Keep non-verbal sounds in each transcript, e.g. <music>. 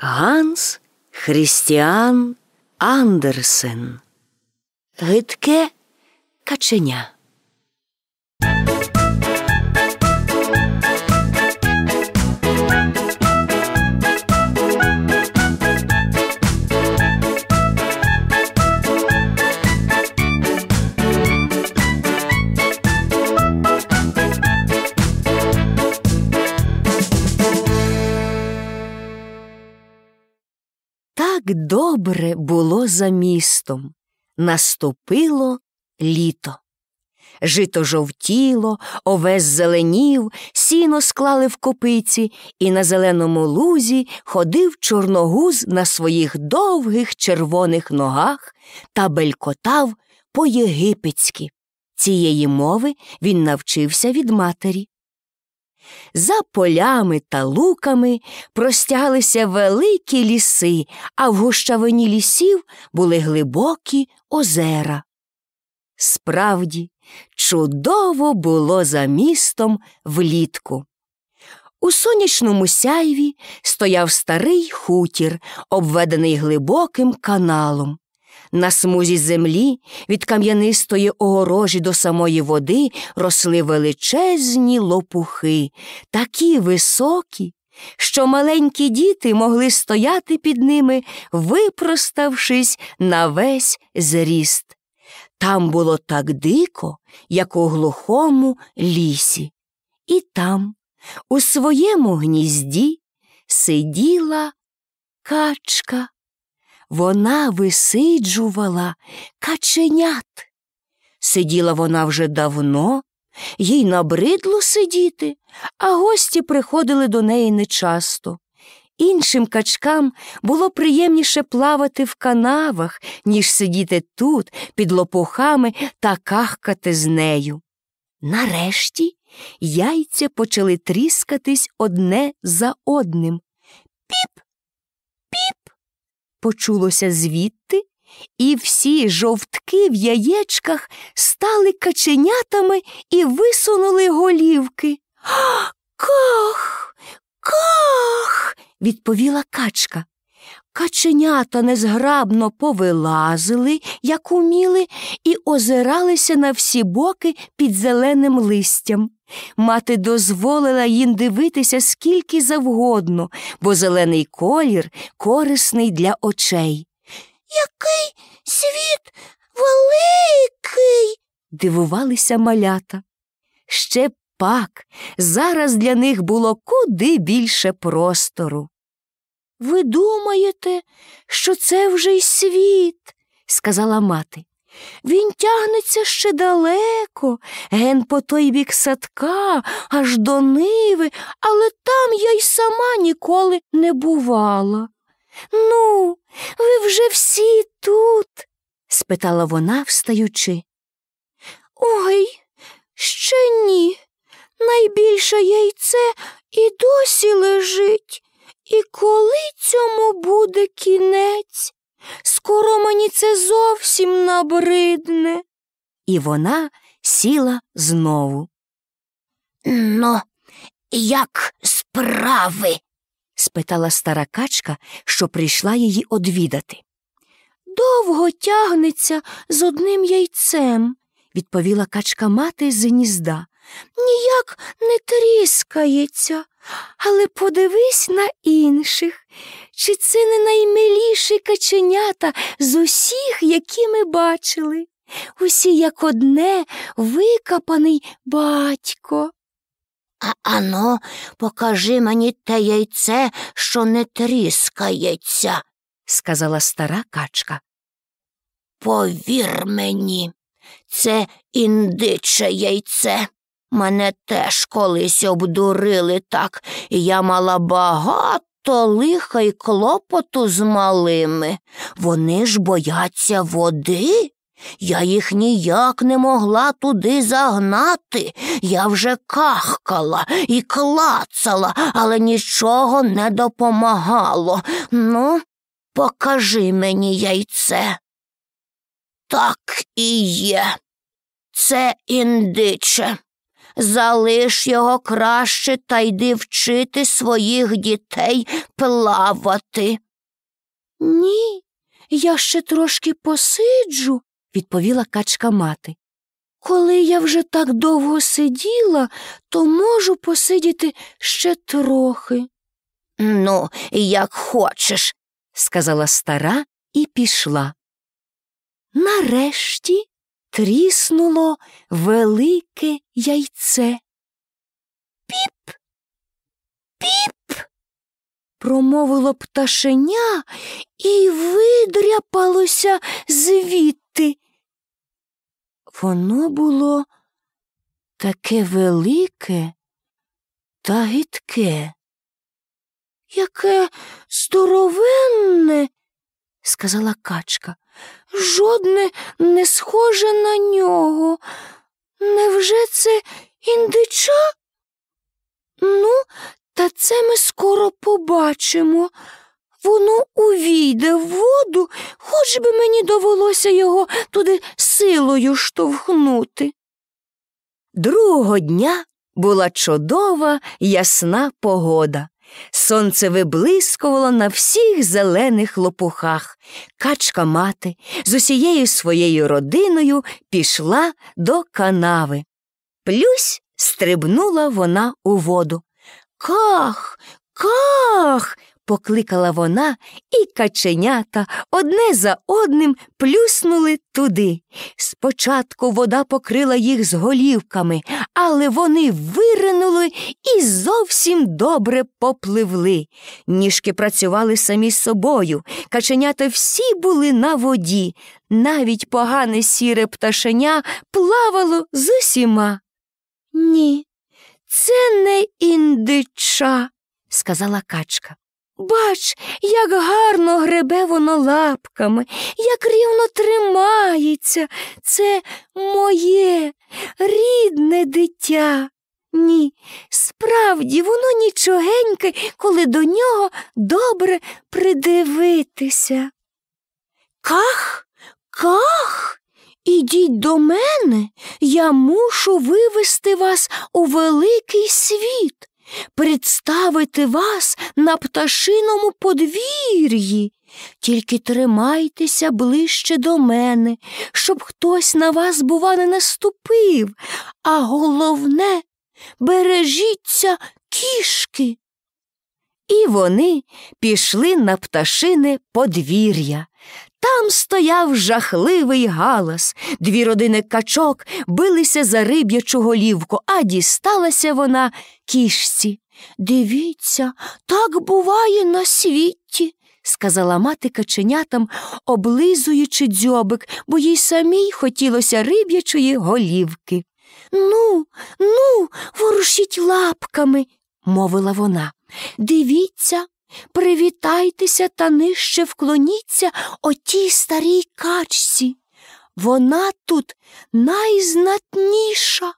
Ганс Христіан Андерсен. Гидке каченя. Добре було за містом. Наступило літо. Жито жовтіло, овес зеленів, сіно склали в копиці, і на зеленому лузі ходив чорногуз на своїх довгих червоних ногах та белькотав по-єгипетськи. Цієї мови він навчився від матері. За полями та луками простягалися великі ліси, а в гущавині лісів були глибокі озера. Справді, чудово було за містом влітку. У сонячному сяйві стояв старий хутір, обведений глибоким каналом. На смузі землі від кам'янистої огорожі до самої води росли величезні лопухи, такі високі, що маленькі діти могли стояти під ними, випроставшись на весь зріст. Там було так дико, як у глухому лісі. І там, у своєму гнізді, сиділа качка. Вона висиджувала каченят. Сиділа вона вже давно, їй набридло сидіти, а гості приходили до неї нечасто. Іншим качкам було приємніше плавати в канавах, ніж сидіти тут, під лопухами та кахкати з нею. Нарешті яйця почали тріскатись одне за одним. Піп, почулося звідти, і всі жовтки в яєчках стали каченятами і висунули голівки. <gasps> Ках, ках, відповіла качка. Каченята незграбно повилазили, як уміли, і озиралися на всі боки під зеленим листям. Мати дозволила їм дивитися скільки завгодно, бо зелений колір корисний для очей. Який світ великий, дивувалися малята. Ще пак зараз для них було куди більше простору. Ви думаєте, що це вже й світ, сказала мати. Він тягнеться ще далеко, ген по той бік садка, аж до ниви, але там я й сама ніколи не бувала. Ну, ви вже всі тут? спитала вона, встаючи. Ой, ще ні. Найбільше яйце і досі лежить. І коли цьому буде кінець? Скоро мені це зовсім набридне. І вона сіла знову. Ну, як справи? спитала стара качка, що прийшла її одвідати. Довго тягнеться з одним яйцем, відповіла качка мати з гнізда. Ніяк не тріскається. Але подивись на інших, чи це не наймиліші каченята з усіх, які ми бачили. Усі, як одне, викопаний батько. А ано, покажи мені те яйце, що не тріскається, сказала стара качка. Повір мені, це індиче яйце. Мене теж колись обдурили так, і я мала багато лиха й клопоту з малими. Вони ж бояться води. Я їх ніяк не могла туди загнати. Я вже кахкала і клацала, але нічого не допомагало. Ну, покажи мені яйце. Так і є. Це індиче. Залиш його краще та йди вчити своїх дітей плавати. Ні, я ще трошки посиджу, відповіла качка мати. Коли я вже так довго сиділа, то можу посидіти ще трохи. Ну, як хочеш, сказала стара і пішла. Нарешті тріснуло велике яйце. Піп, піп, промовило пташеня і видряпалося звідти. Воно було таке велике та гидке. Яке здоровенне, сказала качка. Жодне не схоже на нього. Невже це індича? Ну, та це ми скоро побачимо. Воно увійде в воду, хоч би мені довелося його туди силою штовхнути. Другого дня була чудова ясна погода. Сонце виблискувало на всіх зелених лопухах. Качка мати з усією своєю родиною пішла до канави. Плюсь стрибнула вона у воду. Ках, ках. Покликала вона, і каченята одне за одним плюснули туди. Спочатку вода покрила їх з голівками, але вони виринули і зовсім добре попливли. Ніжки працювали самі собою, каченята всі були на воді, навіть погане сіре пташеня плавало з усіма. Ні, це не індича, сказала качка. Бач, як гарно гребе воно лапками, як рівно тримається. Це моє рідне дитя. Ні, справді воно нічогеньке, коли до нього добре придивитися. Ках, ках, ідіть до мене, я мушу вивести вас у великий світ представити вас на пташиному подвір'ї. Тільки тримайтеся ближче до мене, щоб хтось на вас, бува, не наступив, а головне бережіться кішки. І вони пішли на пташине подвір'я. Там стояв жахливий галас. Дві родини качок билися за риб'ячу голівку, а дісталася вона кішці. Дивіться, так буває на світі, сказала мати каченятам, облизуючи дзьобик, бо їй самій хотілося риб'ячої голівки. Ну, ну, ворушіть лапками, мовила вона. Дивіться, привітайтеся та нижче вклоніться отій старій качці. Вона тут найзнатніша,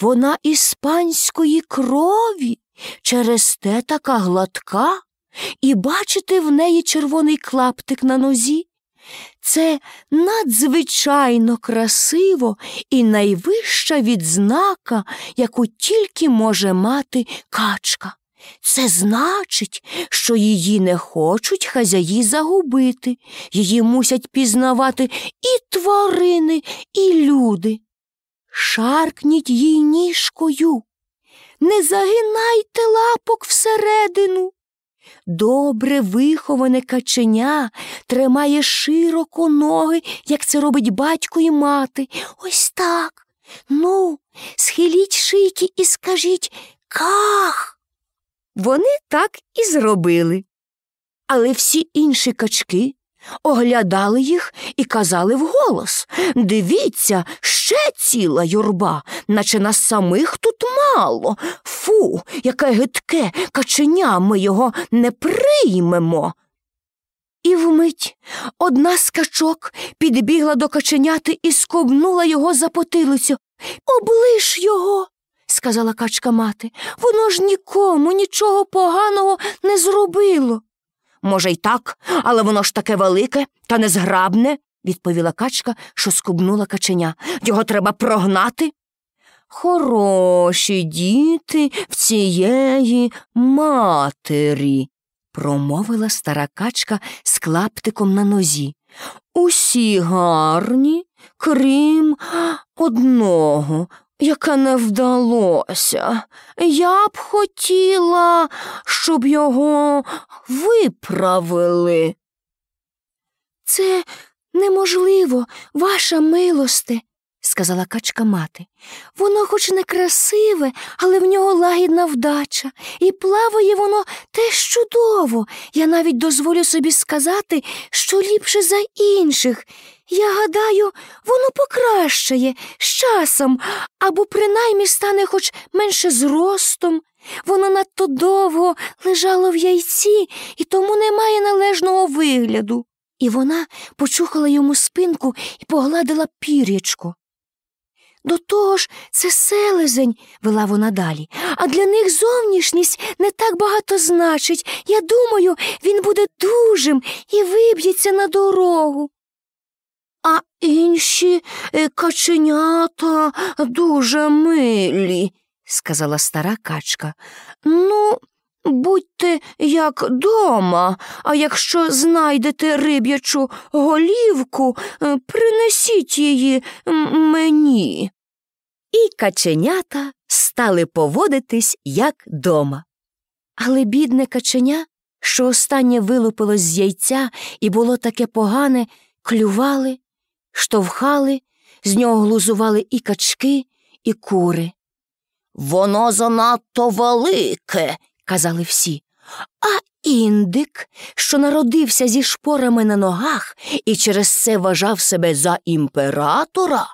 вона іспанської крові, через те така гладка, і бачите в неї червоний клаптик на нозі. Це надзвичайно красиво і найвища відзнака, яку тільки може мати качка. Це значить, що її не хочуть хазяї загубити, її мусять пізнавати і тварини, і люди. Шаркніть їй ніжкою, не загинайте лапок всередину. Добре виховане каченя тримає широко ноги, як це робить батько і мати. Ось так. Ну, схиліть шийки і скажіть ках. Вони так і зробили. Але всі інші качки оглядали їх і казали вголос Дивіться, ще ціла юрба, наче нас самих тут мало. Фу, яке гидке каченя ми його не приймемо. І вмить одна з качок підбігла до каченяти і скобнула його за потилицю. Облиш його сказала качка мати. Воно ж нікому нічого поганого не зробило. Може, й так, але воно ж таке велике та незграбне, відповіла качка, що скубнула каченя. Його треба прогнати. хороші діти в цієї матері, промовила стара качка з клаптиком на нозі. Усі гарні, крім одного, яке не вдалося. Я б хотіла, щоб його виправили. Це неможливо, ваша милосте, сказала качка мати. Воно хоч не красиве, але в нього лагідна вдача, і плаває воно теж чудово. Я навіть дозволю собі сказати, що ліпше за інших. Я гадаю, воно покращає з часом або принаймні стане хоч менше зростом. Воно надто довго лежало в яйці і тому не має належного вигляду. І вона почухала йому спинку і погладила пір'ячко. До того ж, це селезень, вела вона далі, а для них зовнішність не так багато значить. Я думаю, він буде дужим і виб'ється на дорогу. А інші е, каченята дуже милі, сказала стара качка. Ну, будьте як дома, а якщо знайдете риб'ячу голівку, е, принесіть її мені. І каченята стали поводитись як дома. Але бідне каченя, що останнє вилупилось з яйця і було таке погане, клювали, штовхали, з нього глузували і качки, і кури. Воно занадто велике, казали всі. А індик, що народився зі шпорами на ногах і через це вважав себе за імператора,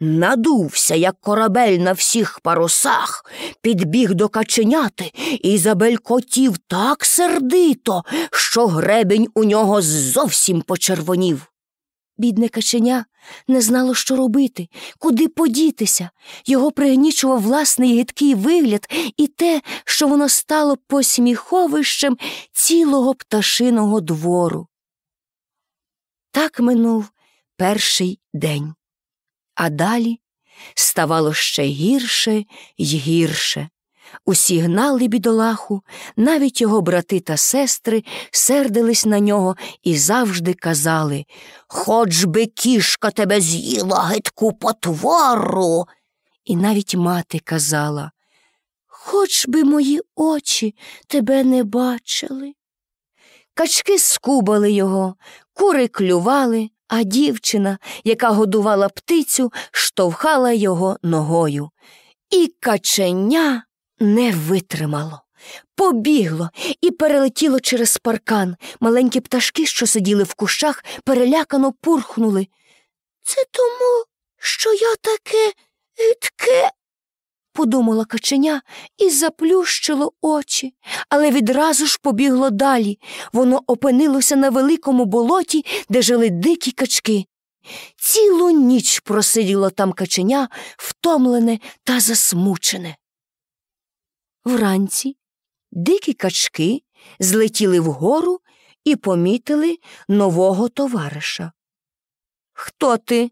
надувся, як корабель на всіх парусах, підбіг до каченяти і забелькотів так сердито, що гребень у нього зовсім почервонів. Бідне каченя не знало, що робити, куди подітися. Його пригнічував власний гидкий вигляд і те, що воно стало посміховищем цілого пташиного двору. Так минув перший день, а далі ставало ще гірше й гірше. Усі гнали бідолаху, навіть його брати та сестри сердились на нього і завжди казали Хоч би кішка тебе з'їла гидку потвору. І навіть мати казала Хоч би мої очі тебе не бачили. Качки скубали його, кури клювали, а дівчина, яка годувала птицю, штовхала його ногою. І каченя не витримало. Побігло і перелетіло через паркан. Маленькі пташки, що сиділи в кущах, перелякано пурхнули. Це тому, що я таке гидке, подумала каченя і заплющило очі, але відразу ж побігло далі. Воно опинилося на великому болоті, де жили дикі качки. Цілу ніч просиділо там каченя, втомлене та засмучене. Вранці дикі качки злетіли вгору і помітили нового товариша. Хто ти?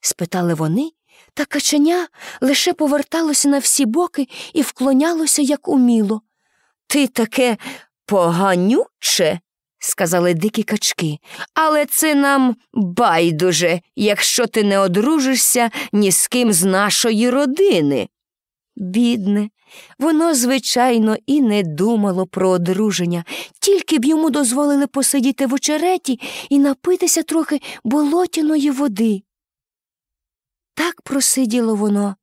спитали вони, та каченя лише поверталося на всі боки і вклонялося, як уміло. Ти таке поганюче, сказали дикі качки, але це нам байдуже, якщо ти не одружишся ні з ким з нашої родини. Бідне, воно, звичайно, і не думало про одруження, тільки б йому дозволили посидіти в очереті і напитися трохи болотяної води. Так просиділо воно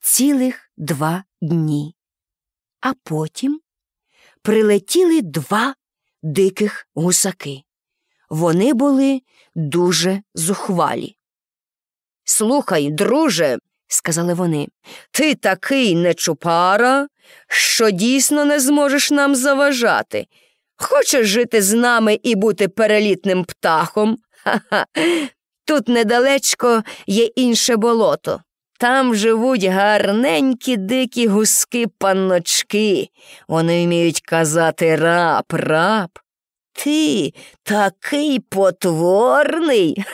цілих два дні. А потім прилетіли два диких гусаки. Вони були дуже зухвалі. Слухай, друже, сказали вони, ти такий нечупара, що дійсно не зможеш нам заважати. Хочеш жити з нами і бути перелітним птахом? Ха-ха. Тут недалечко є інше болото. Там живуть гарненькі дикі гуски панночки. Вони вміють казати рап, рап. Ти такий потворний,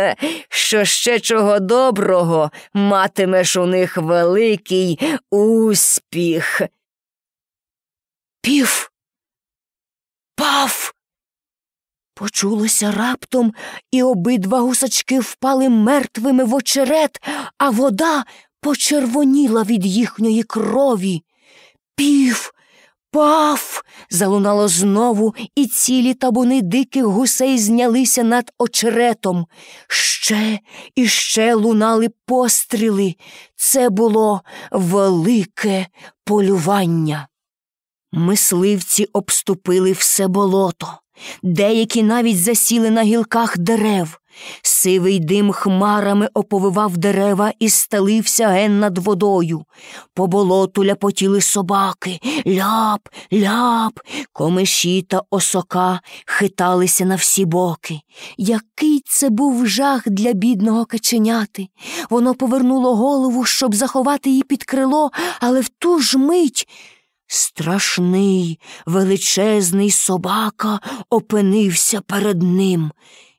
<laughs> що ще чого доброго матимеш у них великий успіх. Пів. Пав. Почулося раптом, і обидва гусачки впали мертвими в очерет, а вода почервоніла від їхньої крові. Пів, паф. залунало знову, і цілі табуни диких гусей знялися над очеретом. Ще і ще лунали постріли. Це було велике полювання. Мисливці обступили все болото. Деякі навіть засіли на гілках дерев. Сивий дим хмарами оповивав дерева і стелився ген над водою. По болоту ляпотіли собаки, ляп, ляп, комиші та осока хиталися на всі боки. Який це був жах для бідного каченяти. Воно повернуло голову, щоб заховати її під крило, але в ту ж мить. Страшний величезний собака опинився перед ним.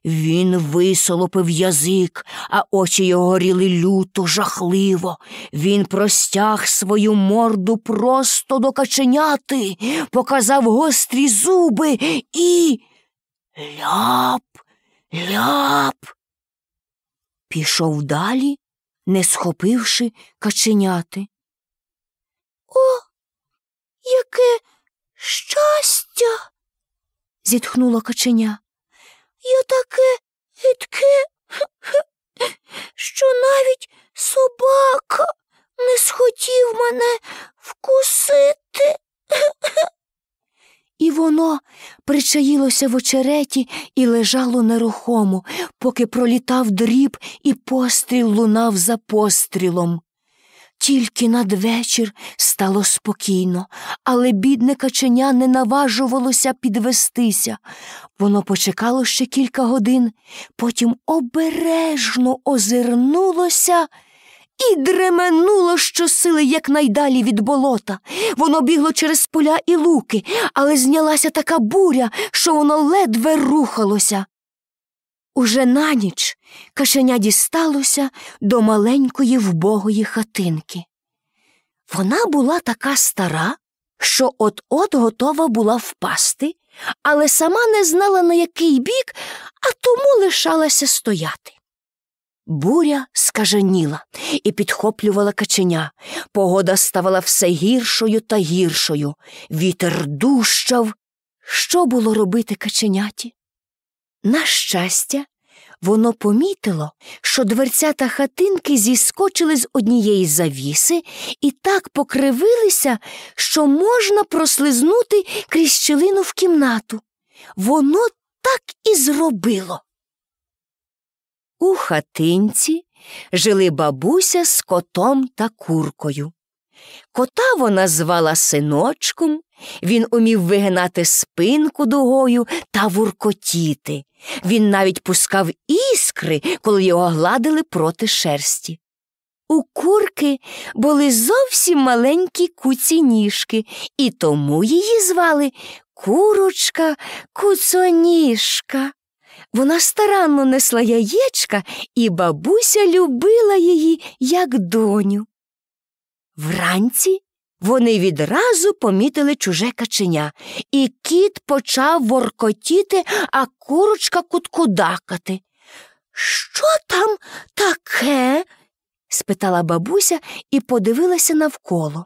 Він висолопив язик, а очі його горіли люто, жахливо. Він простяг свою морду просто до каченяти, показав гострі зуби і ляп, ляп. Пішов далі, не схопивши каченяти. О, яке щастя. зітхнуло каченя. Я таке гидке, що навіть собака не схотів мене вкусити. І воно причаїлося в очереті і лежало нерухомо, поки пролітав дріб і постріл лунав за пострілом. Тільки надвечір стало спокійно, але бідне каченя не наважувалося підвестися. Воно почекало ще кілька годин, потім обережно озирнулося і дременуло щосили якнайдалі від болота. Воно бігло через поля і луки, але знялася така буря, що воно ледве рухалося. Уже на ніч кашеня дісталося до маленької вбогої хатинки. Вона була така стара, що от-от готова була впасти, але сама не знала, на який бік, а тому лишалася стояти. Буря скаженіла і підхоплювала каченя. Погода ставала все гіршою та гіршою. Вітер дущав. Що було робити каченяті? На щастя, воно помітило, що дверцята хатинки зіскочили з однієї завіси і так покривилися, що можна прослизнути крізь щілину в кімнату. Воно так і зробило. У хатинці жили бабуся з котом та куркою. Кота вона звала синочком, він умів вигинати спинку дугою та вуркотіти. Він навіть пускав іскри, коли його гладили проти шерсті. У курки були зовсім маленькі куці ніжки, і тому її звали курочка куцоніжка. Вона старанно несла яєчка, і бабуся любила її, як доню. Вранці вони відразу помітили чуже каченя, і кіт почав воркотіти, а курочка куткудакати. Що там таке? спитала бабуся і подивилася навколо.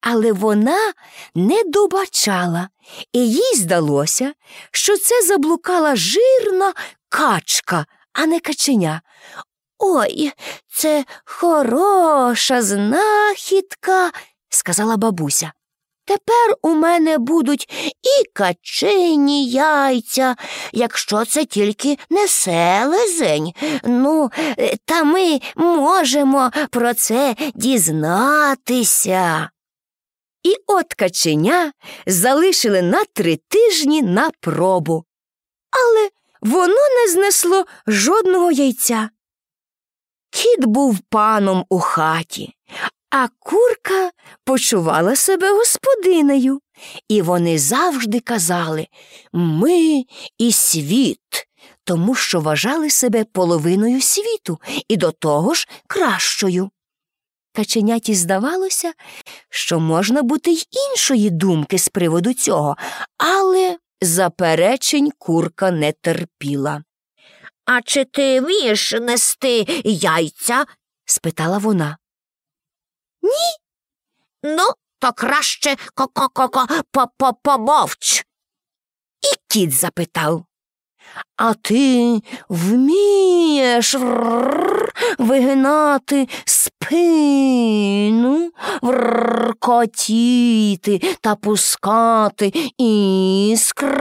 Але вона не добачала, і їй здалося, що це заблукала жирна качка, а не каченя. Ой, це хороша знахідка, сказала бабуся. Тепер у мене будуть і качині яйця, якщо це тільки не селезень. Ну, та ми можемо про це дізнатися. І от каченя залишили на три тижні на пробу. Але воно не знесло жодного яйця. Кіт був паном у хаті, А курка почувала себе господинею, і вони завжди казали Ми і світ, тому що вважали себе половиною світу і до того ж кращою. Каченяті здавалося, що можна бути й іншої думки з приводу цього, але заперечень курка не терпіла. А чи ти вмієш нести яйця? спитала вона. Ну, то краще ко-ко-ко-ко по-по-помовч. І кіт запитав. А ти вмієш вигинати спину, вркотіти та пускати іскри?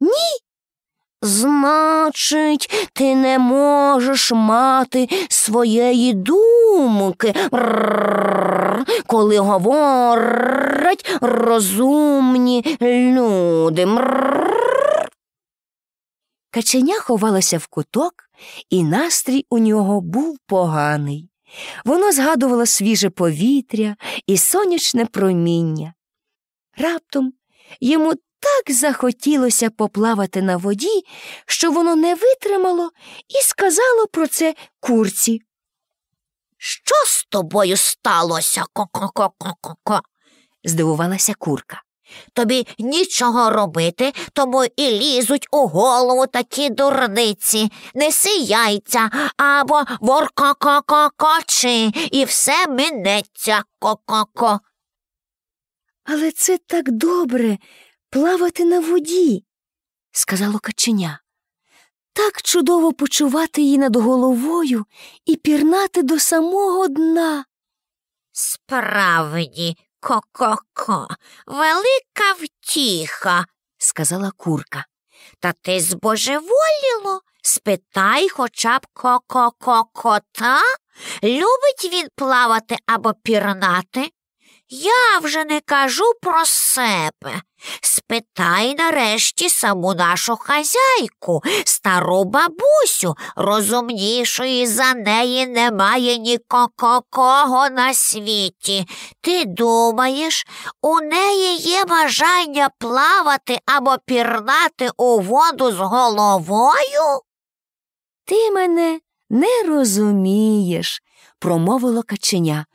Ні. Значить, ти не можеш мати своєї думки, коли говорять розумні люди. Каченя ховалося в куток, і настрій у нього був поганий. Воно згадувало свіже повітря і сонячне проміння. Раптом йому так захотілося поплавати на воді, що воно не витримало і сказало про це курці. Що з тобою сталося? Ко-ко-ко-ко-ко? Здивувалася курка. Тобі нічого робити, тому і лізуть у голову такі дурниці. Неси яйця або ворко-ко-ко-кочи, і все минеться ко-ко-ко. Але це так добре плавати на воді, сказало каченя. Так чудово почувати її над головою і пірнати до самого дна. Справді, ко-ко-ко, велика втіха, сказала курка. Та ти збожеволіло? Спитай хоча б ко-ко-ко-кота. Любить він плавати або пірнати? Я вже не кажу про себе. Спитай нарешті саму нашу хазяйку, стару бабусю, розумнішої за неї немає нікого на світі. Ти думаєш, у неї є бажання плавати або пірнати у воду з головою? Ти мене не розумієш, промовило каченя.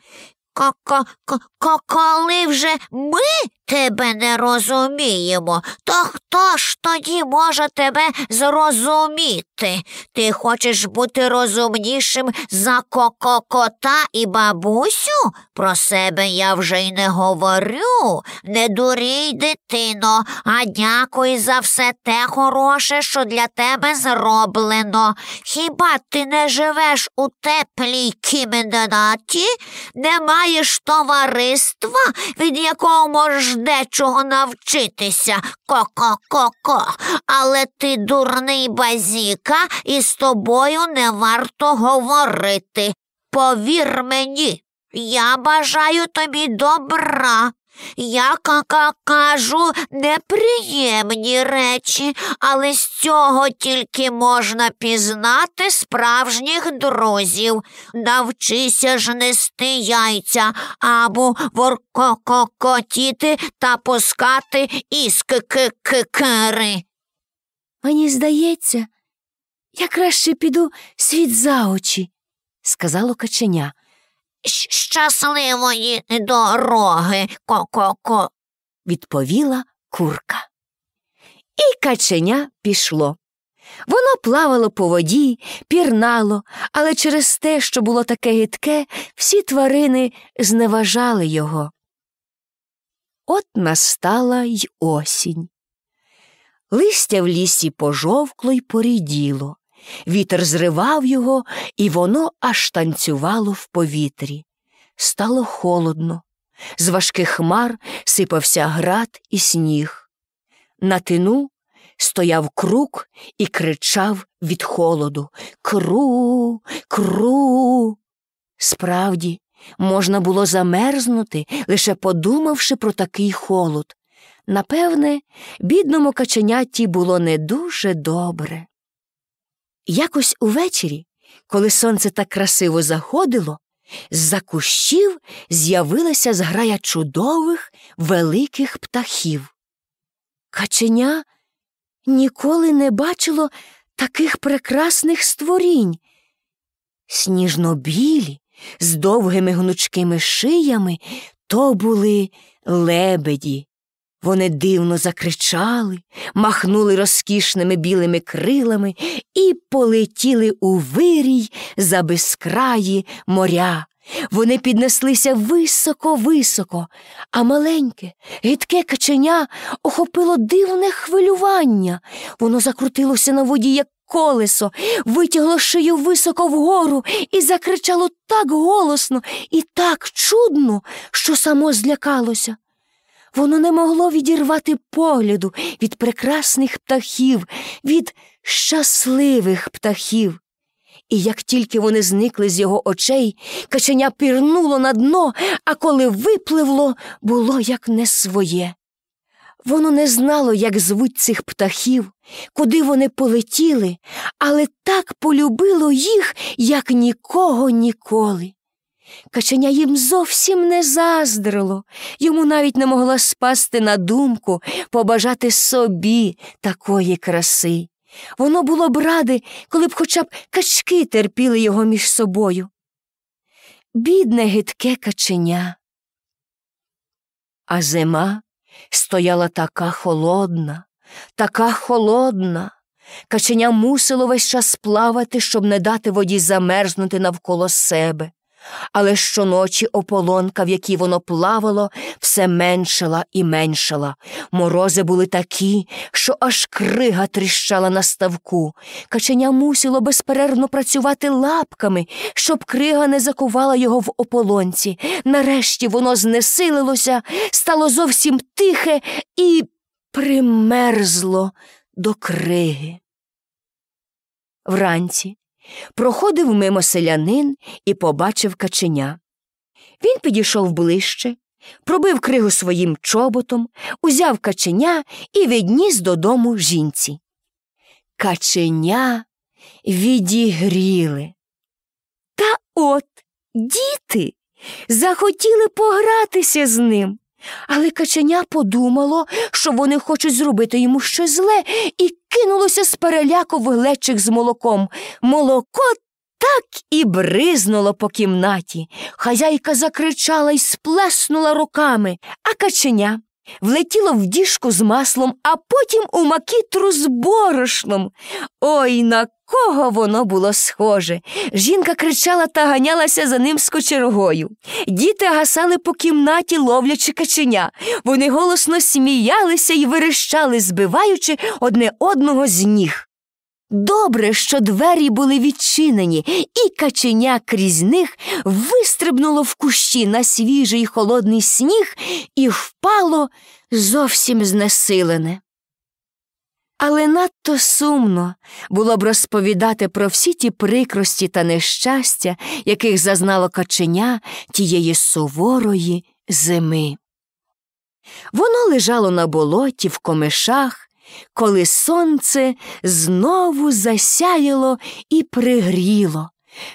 Ко-ко-ко, коли вже ми тебе не розуміємо, то хто ж тоді може тебе зрозуміти? Ти хочеш бути розумнішим за ко-ко-кота і бабусю? Про себе я вже й не говорю. Не дурій, дитино, а дякуй за все те хороше, що для тебе зроблено. Хіба ти не живеш у теплій кімнаті? Не маєш товариства, від якого можеш дечого навчитися, ко-ко-ко-ко, але ти дурний базіка, і з тобою не варто говорити. Повір мені, я бажаю тобі добра. Я кака кажу неприємні речі, але з цього тільки можна пізнати справжніх друзів. Навчися ж нести яйця або воркококотіти та пускати іскикикикири. Мені здається, я краще піду світ за очі, сказало каченя. Щасливої дороги, ко-ко-ко. відповіла курка. І каченя пішло. Воно плавало по воді, пірнало, але через те, що було таке гидке, всі тварини зневажали його. От настала й осінь. Листя в лісі пожовкло й поріділо. Вітер зривав його, і воно аж танцювало в повітрі. Стало холодно. З важких хмар сипався град і сніг. На тину стояв крук і кричав від холоду Кру, кру. Справді, можна було замерзнути, лише подумавши про такий холод. Напевне, бідному каченяті було не дуже добре. Якось увечері Коли сонце так красиво заходило, з-за кущів з'явилася зграя чудових великих птахів. Каченя ніколи не бачило таких прекрасних створінь. Сніжно-білі, з довгими гнучкими шиями то були лебеді. Вони дивно закричали, махнули розкішними білими крилами і полетіли у вирій за безкраї моря. Вони піднеслися високо-високо, а маленьке, гидке каченя охопило дивне хвилювання. Воно закрутилося на воді, як колесо, витягло шию високо вгору і закричало так голосно і так чудно, що само злякалося. Воно не могло відірвати погляду від прекрасних птахів, від щасливих птахів. І як тільки вони зникли з його очей, каченя пірнуло на дно, а коли випливло, було як не своє. Воно не знало, як звуть цих птахів, куди вони полетіли, але так полюбило їх, як нікого ніколи. Каченя їм зовсім не заздрило, йому навіть не могла спасти на думку побажати собі такої краси. Воно було б ради, коли б хоча б качки терпіли його між собою. Бідне гидке каченя. А зима стояла така холодна, така холодна. Каченя мусило весь час плавати, щоб не дати воді замерзнути навколо себе але щоночі ополонка, в якій воно плавало, все меншала і меншала. Морози були такі, що аж крига тріщала на ставку. Каченя мусило безперервно працювати лапками, щоб крига не закувала його в ополонці. Нарешті воно знесилилося, стало зовсім тихе і примерзло до криги. Вранці Проходив мимо селянин і побачив каченя. Він підійшов ближче, пробив кригу своїм чоботом, узяв каченя і відніс додому жінці. Каченя відігріли. Та от діти захотіли погратися з ним. Але каченя подумало, що вони хочуть зробити йому щось зле, і кинулося з переляку в глечик з молоком. Молоко так і бризнуло по кімнаті. Хазяйка закричала і сплеснула руками, а каченя влетіло в діжку з маслом, а потім у макітру з борошном. Ой, на кого воно було схоже. Жінка кричала та ганялася за ним з кочергою. Діти гасали по кімнаті, ловлячи каченя. Вони голосно сміялися і верещали, збиваючи одне одного з ніг. Добре, що двері були відчинені, і каченя крізь них вистрибнуло в кущі на свіжий холодний сніг і впало зовсім знесилене. Але надто сумно було б розповідати про всі ті прикрості та нещастя, яких зазнало каченя тієї суворої зими. Воно лежало на болоті в комишах, коли сонце знову засяяло і пригріло.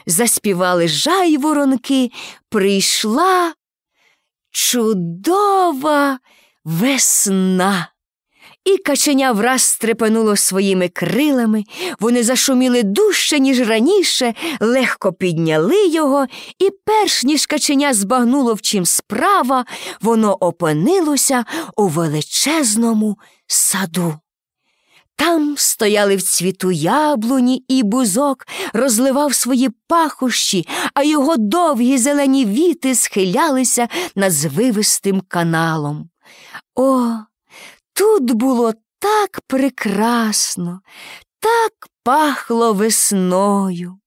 Заспівали жайворонки, прийшла чудова весна. І каченя враз стрепенуло своїми крилами, вони зашуміли дужче, ніж раніше, легко підняли його, і, перш ніж каченя збагнуло в чим справа, воно опинилося у величезному саду. Там стояли в цвіту яблуні, і бузок розливав свої пахощі, а його довгі зелені віти схилялися над звивистим каналом. О, Тут було так прекрасно, так пахло весною.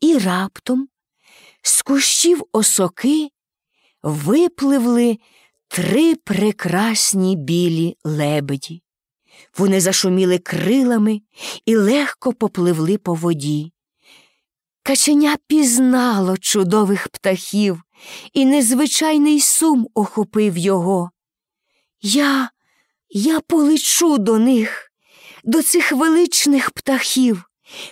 І раптом з кущів осоки випливли три прекрасні білі лебеді. Вони зашуміли крилами і легко попливли по воді. Каченя пізнало чудових птахів, і незвичайний сум охопив його. Я я полечу до них, до цих величних птахів.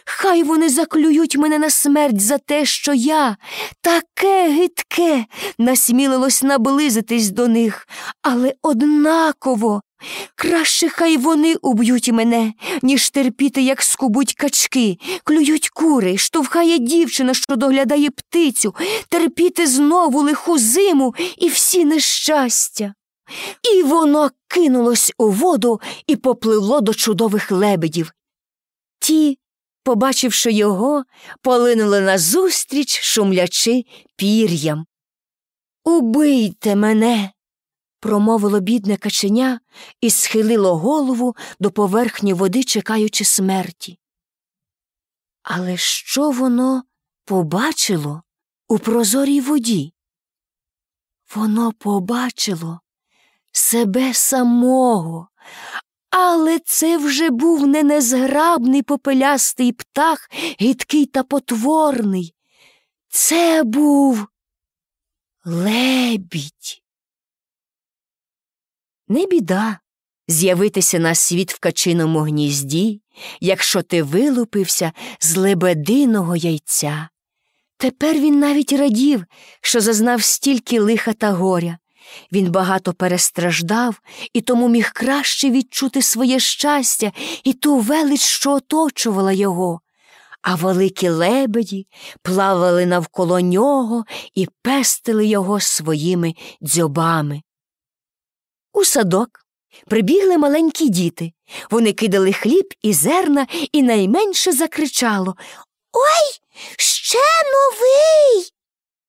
Хай вони заклюють мене на смерть за те, що я таке гидке насмілилось наблизитись до них, але однаково краще хай вони уб'ють мене, ніж терпіти, як скубуть качки, клюють кури, штовхає дівчина, що доглядає птицю, терпіти знову лиху зиму і всі нещастя. І воно кинулось у воду і попливло до чудових лебедів. Ті, побачивши його, полинули назустріч, шумлячи пір'ям. Убийте мене, промовило бідне каченя і схилило голову до поверхні води, чекаючи смерті. Але що воно побачило у прозорій воді? Воно побачило себе самого, але це вже був не незграбний попелястий птах, гидкий та потворний. Це був лебідь. Не біда з'явитися на світ в качиному гнізді, якщо ти вилупився з лебединого яйця. Тепер він навіть радів, що зазнав стільки лиха та горя. Він багато перестраждав і тому міг краще відчути своє щастя і ту велич, що оточувала його. А великі лебеді плавали навколо нього і пестили його своїми дзьобами. У садок прибігли маленькі діти. Вони кидали хліб і зерна і найменше закричало Ой, ще новий.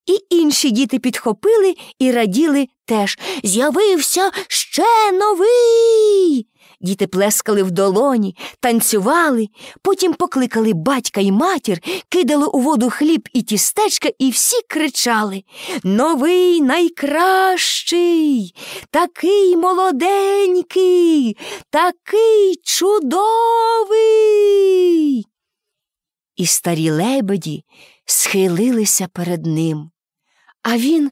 І інші діти підхопили і раділи теж З'явився ще новий. Діти плескали в долоні, танцювали, потім покликали батька і матір, кидали у воду хліб і тістечка, і всі кричали Новий найкращий, такий молоденький, такий чудовий. І старі лебеді схилилися перед ним. А він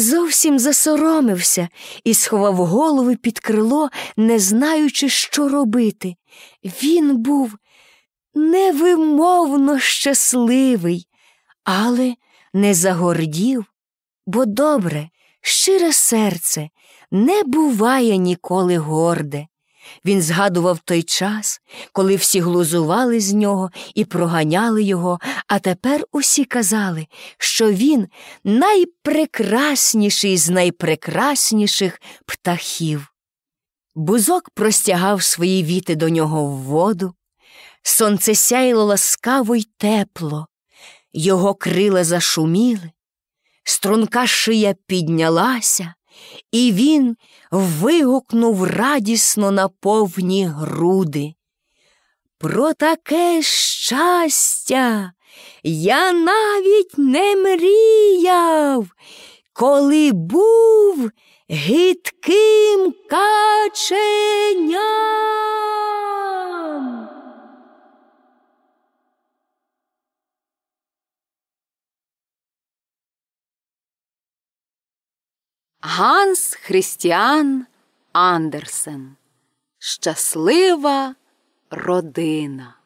зовсім засоромився і сховав голову під крило, не знаючи, що робити. Він був невимовно щасливий, але не загордів, бо добре, щире серце не буває ніколи горде. Він згадував той час, коли всі глузували з нього і проганяли його, а тепер усі казали, що він найпрекрасніший з найпрекрасніших птахів. Бузок простягав свої віти до нього в воду, сонце сяйло ласкаво й тепло, його крила зашуміли, струнка шия піднялася, і він вигукнув радісно на повні груди. Про таке щастя я навіть не мріяв, коли був гидким каченям. Ганс Христіан Андерсен. Щаслива родина.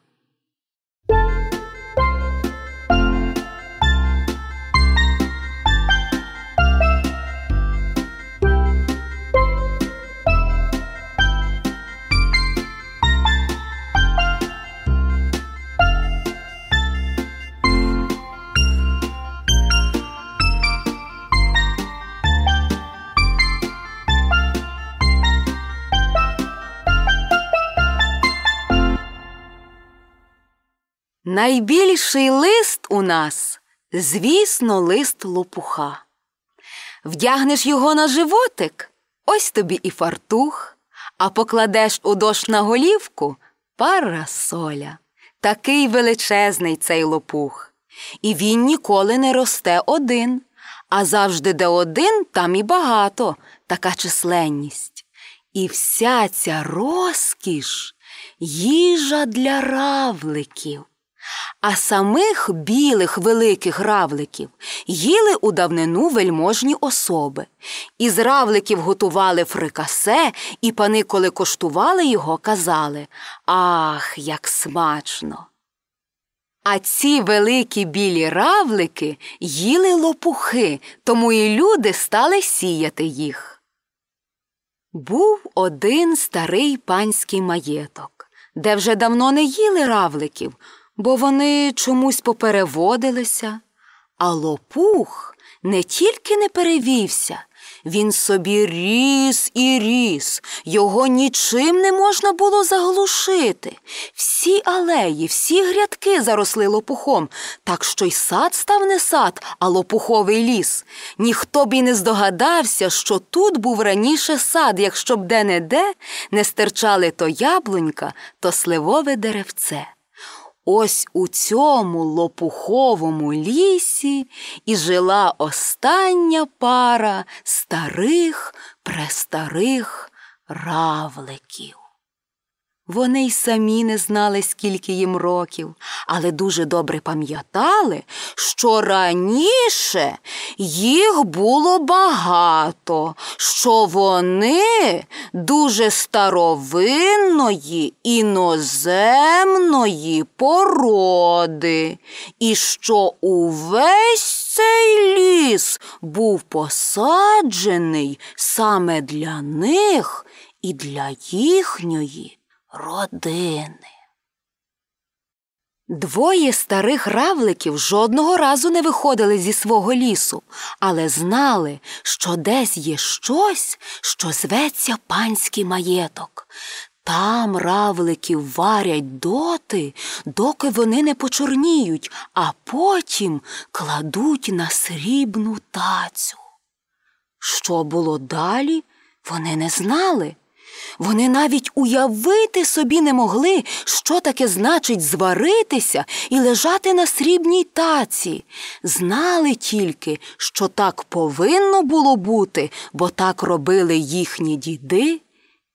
Найбільший лист у нас, звісно, лист лопуха. Вдягнеш його на животик, ось тобі і фартух, а покладеш у дощ на голівку парасоля. Такий величезний цей лопух. І він ніколи не росте один, а завжди де один, там і багато, така численність. І вся ця розкіш їжа для равликів. А самих білих великих равликів їли у давнину вельможні особи. Із равликів готували фрикасе, і пани, коли коштували його, казали Ах, як смачно! А ці великі білі равлики їли лопухи, тому і люди стали сіяти їх. Був один старий панський маєток, де вже давно не їли равликів, бо вони чомусь попереводилися. А лопух не тільки не перевівся, він собі ріс і ріс, його нічим не можна було заглушити. Всі алеї, всі грядки заросли лопухом, так що й сад став не сад, а лопуховий ліс. Ніхто б і не здогадався, що тут був раніше сад, якщо б де-не-де не стирчали то яблунька, то сливове деревце. Ось у цьому лопуховому лісі і жила остання пара старих престарих равликів. Вони й самі не знали, скільки їм років, але дуже добре пам'ятали, що раніше їх було багато, що вони дуже старовинної іноземної породи, і що увесь цей ліс був посаджений саме для них і для їхньої родини. Двоє старих равликів жодного разу не виходили зі свого лісу, але знали, що десь є щось, що зветься панський маєток. Там равликів варять доти, доки вони не почорніють, а потім кладуть на срібну тацю. Що було далі, вони не знали. Вони навіть уявити собі не могли, що таке значить зваритися і лежати на срібній таці. Знали тільки, що так повинно було бути, бо так робили їхні діди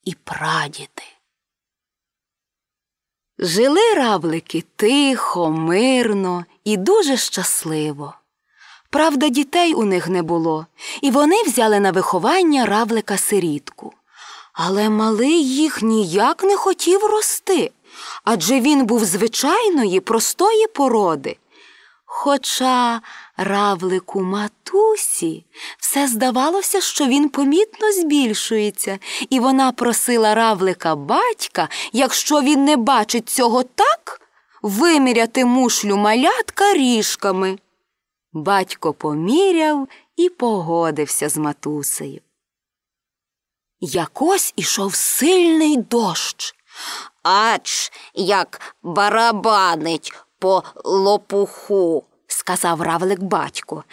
і прадіди. Жили равлики тихо, мирно і дуже щасливо. Правда, дітей у них не було, і вони взяли на виховання равлика сирітку. Але малий їх ніяк не хотів рости, адже він був звичайної, простої породи. Хоча равлику матусі все здавалося, що він помітно збільшується, і вона просила равлика батька, якщо він не бачить цього так, виміряти мушлю малятка ріжками. Батько поміряв і погодився з матусею. Якось ішов сильний дощ. Ач, як барабанить по лопуху, сказав равлик батько.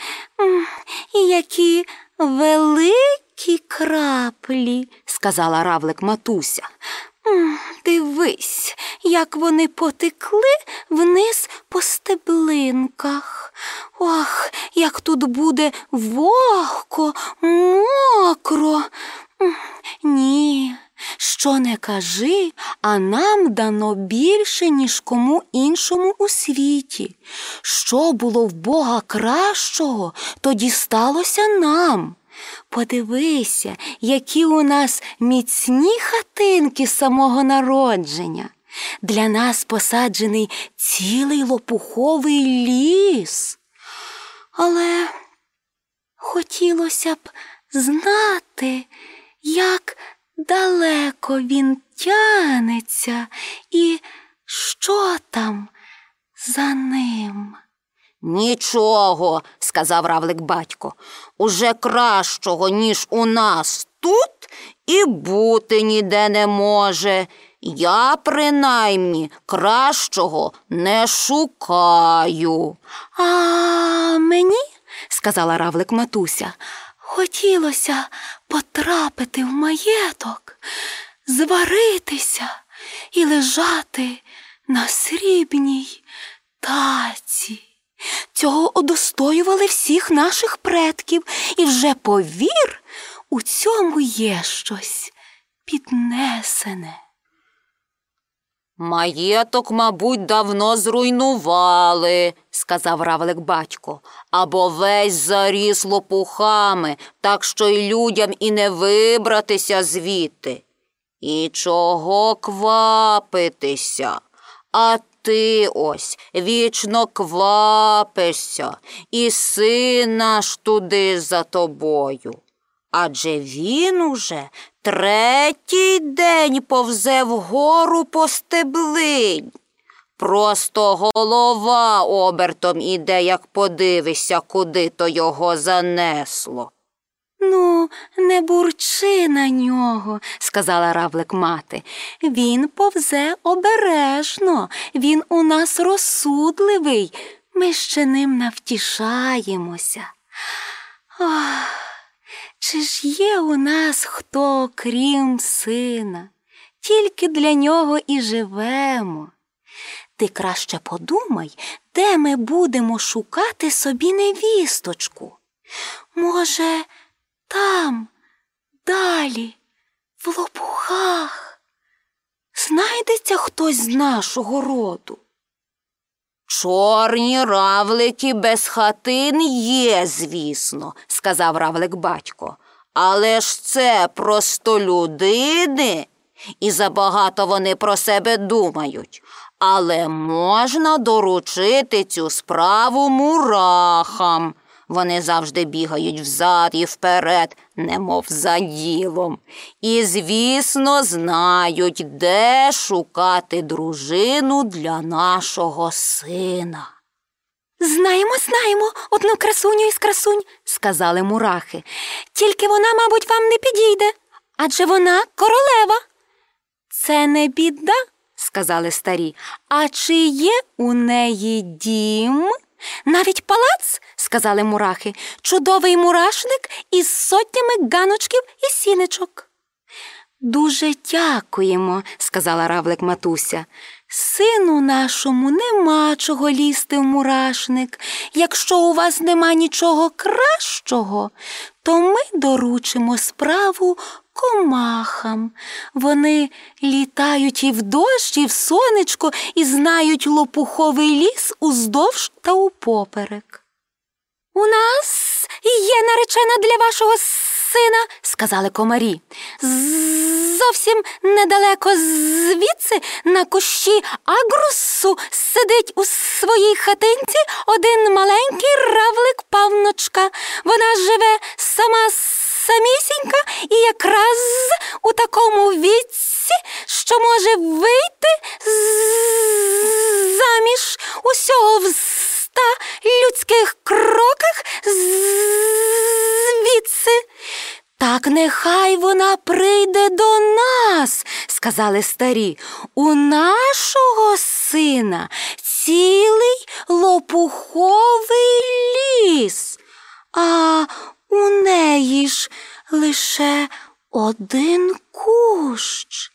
Які великі краплі, сказала равлик матуся. Дивись, як вони потекли вниз по стеблинках. Ох, як тут буде вогко, мокро. Ні, що не кажи, а нам дано більше, ніж кому іншому у світі. Що було в Бога кращого, то дісталося нам. Подивися, які у нас міцні хатинки самого народження. Для нас посаджений цілий лопуховий ліс. Але хотілося б знати, як далеко він тянеться і що там за ним. Нічого, сказав равлик батько, уже кращого, ніж у нас тут, і бути ніде не може. Я, принаймні, кращого не шукаю. А мені, сказала равлик матуся, хотілося потрапити в маєток, зваритися і лежати на срібній таці. Цього удостоювали всіх наших предків, і вже повір, у цьому є щось піднесене. Маєток, мабуть, давно зруйнували, сказав равлик батько, або весь заріс лопухами, так що й людям і не вибратися звідти. І чого квапитися? А ти ось вічно квапишся, і син наш туди за тобою. Адже він уже третій день повзе вгору по стеблинь. Просто голова обертом іде, як подивишся, куди то його занесло. Ну, не бурчи на нього, сказала равлик мати. Він повзе обережно, він у нас розсудливий. Ми ще ним навтішаємося. Ох, чи ж є у нас хто, крім сина? Тільки для нього і живемо. Ти краще подумай, де ми будемо шукати собі невісточку. Може, там, далі, в лопухах, знайдеться хтось з нашого роду. Чорні равлики без хатин є, звісно, сказав равлик батько. Але ж це просто людини, і забагато вони про себе думають. Але можна доручити цю справу мурахам. Вони завжди бігають взад і вперед, немов за ділом. І, звісно, знають, де шукати дружину для нашого сина. Знаємо, знаємо одну красуню із красунь, сказали мурахи. Тільки вона, мабуть, вам не підійде, адже вона королева. Це не біда, сказали старі. А чи є у неї дім? Навіть палац, сказали мурахи, чудовий мурашник із сотнями ганочків і сінечок. Дуже дякуємо, сказала равлик матуся. Сину нашому нема чого лізти в мурашник. Якщо у вас нема нічого кращого, то ми доручимо справу комахам. Вони літають і в дощ, і в сонечко, і знають лопуховий ліс уздовж та упоперек. У нас є наречена для вашого сина, сказали комарі. Зовсім недалеко звідси на кущі агрусу сидить у своїй хатинці один маленький равлик павночка. Вона живе сама самісінька і якраз у такому віці, що може вийти заміж усього в ста людських нехай вона прийде до нас, сказали старі. У нашого сина цілий лопуховий ліс, а у неї ж лише один кущ.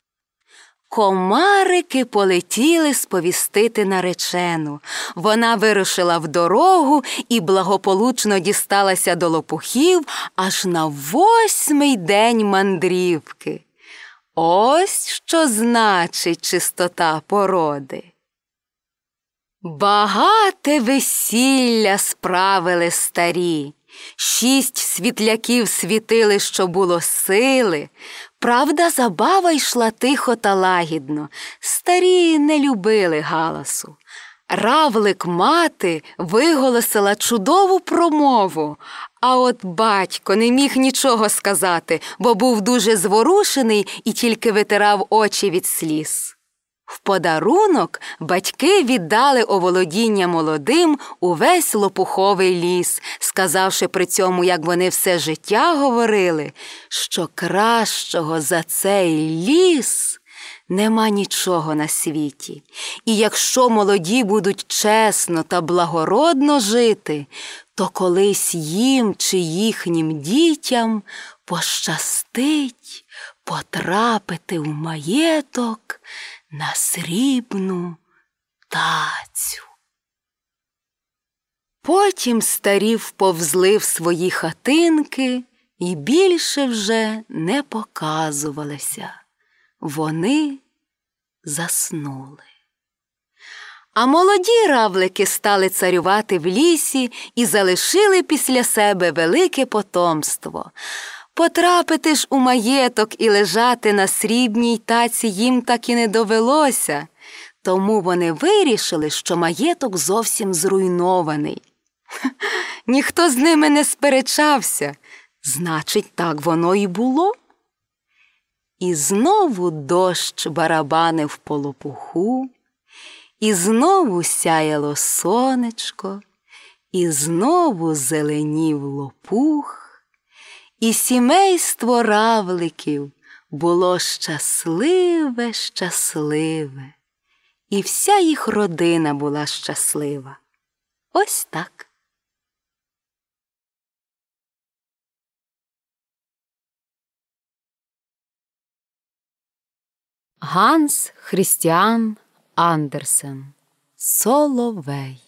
Комарики полетіли сповістити наречену. Вона вирушила в дорогу і благополучно дісталася до лопухів аж на восьмий день мандрівки. Ось що значить чистота породи. Багате весілля справили старі. Шість світляків світили, що було сили. Правда, забава йшла тихо та лагідно. Старі не любили галасу. Равлик мати виголосила чудову промову, а от батько не міг нічого сказати, бо був дуже зворушений і тільки витирав очі від сліз. В подарунок батьки віддали оволодіння молодим увесь лопуховий ліс, сказавши при цьому, як вони все життя говорили, що кращого за цей ліс нема нічого на світі. І якщо молоді будуть чесно та благородно жити, то колись їм чи їхнім дітям пощастить потрапити в маєток на срібну тацю. Потім старі вповзли в свої хатинки і більше вже не показувалися. Вони заснули. А молоді равлики стали царювати в лісі і залишили після себе велике потомство. Потрапити ж у маєток і лежати на срібній таці їм так і не довелося. Тому вони вирішили, що маєток зовсім зруйнований. <laughs> Ніхто з ними не сперечався. Значить, так воно і було. І знову дощ барабанив по лопуху, і знову сяяло сонечко, і знову зеленів лопух, і сімейство равликів було щасливе, щасливе, і вся їх родина була щаслива. Ось так. Ганс Христіан Андерсен Соловей.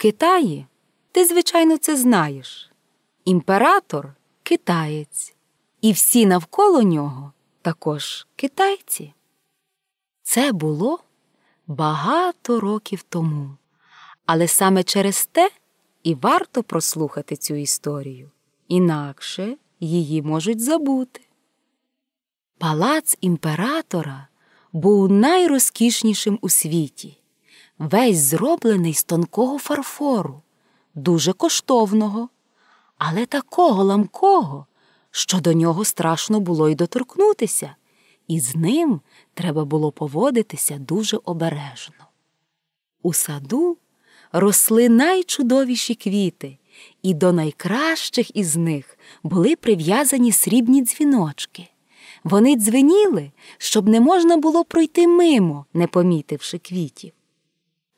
Китаї ти, звичайно, це знаєш. Імператор китаєць, і всі навколо нього також китайці. Це було багато років тому, але саме через те і варто прослухати цю історію, інакше її можуть забути. Палац імператора був найрозкішнішим у світі весь зроблений з тонкого фарфору, дуже коштовного, але такого ламкого, що до нього страшно було й доторкнутися, і з ним треба було поводитися дуже обережно. У саду росли найчудовіші квіти, і до найкращих із них були прив'язані срібні дзвіночки. Вони дзвеніли, щоб не можна було пройти мимо, не помітивши квітів.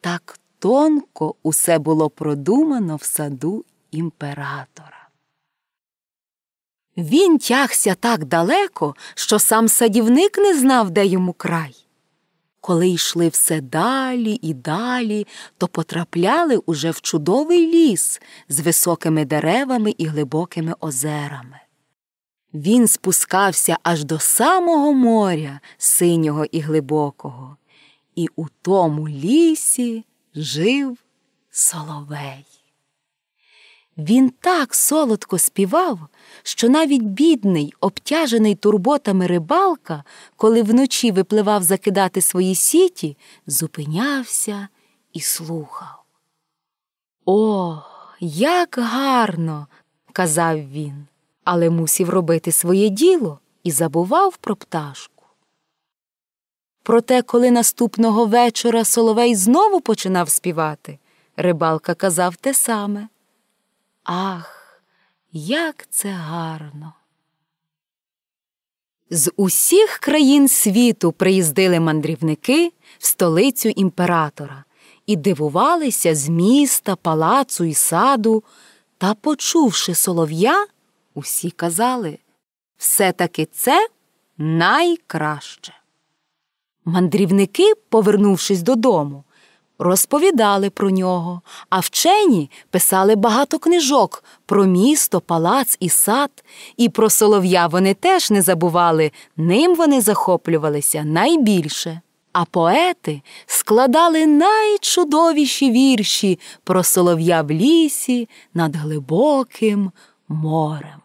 Так тонко усе було продумано в саду імператора. Він тягся так далеко, що сам садівник не знав, де йому край. Коли йшли все далі і далі, то потрапляли уже в чудовий ліс з високими деревами і глибокими озерами. Він спускався аж до самого моря, синього і глибокого, і у тому лісі жив соловей. Він так солодко співав, що навіть бідний, обтяжений турботами рибалка, коли вночі випливав закидати свої сіті, зупинявся і слухав. О, як гарно! казав він, але мусів робити своє діло і забував про пташку. Проте, коли наступного вечора Соловей знову починав співати, рибалка казав те саме. Ах, як це гарно! З усіх країн світу приїздили мандрівники в столицю імператора і дивувалися з міста, палацу і саду, та, почувши солов'я, усі казали все таки це найкраще. Мандрівники, повернувшись додому, розповідали про нього, а вчені писали багато книжок про місто, палац і сад, і про солов'я вони теж не забували, ним вони захоплювалися найбільше. А поети складали найчудовіші вірші про солов'я в лісі над глибоким морем.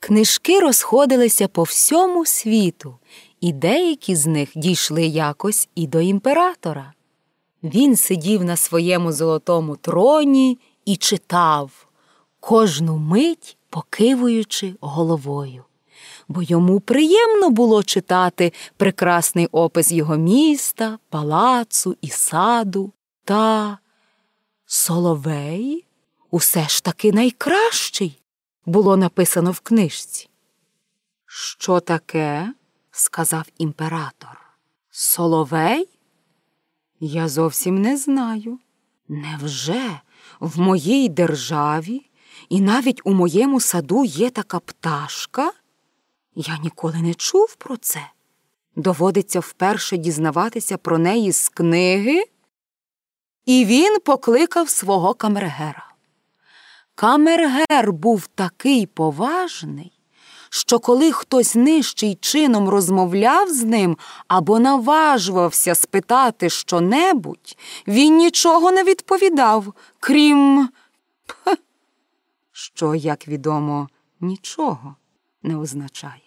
Книжки розходилися по всьому світу, і деякі з них дійшли якось і до імператора. Він сидів на своєму золотому троні і читав, кожну мить покивуючи головою, бо йому приємно було читати прекрасний опис його міста, палацу і саду. Та Соловей усе ж таки найкращий, було написано в книжці. Що таке? Сказав імператор. Соловей? Я зовсім не знаю. Невже в моїй державі І навіть у моєму саду є така пташка. Я ніколи не чув про це. Доводиться вперше дізнаватися про неї з книги. І він покликав свого камергера. Камергер був такий поважний, що коли хтось нижчий чином розмовляв з ним або наважувався спитати щонебудь, він нічого не відповідав, крім «Пх», що, як відомо, нічого не означає.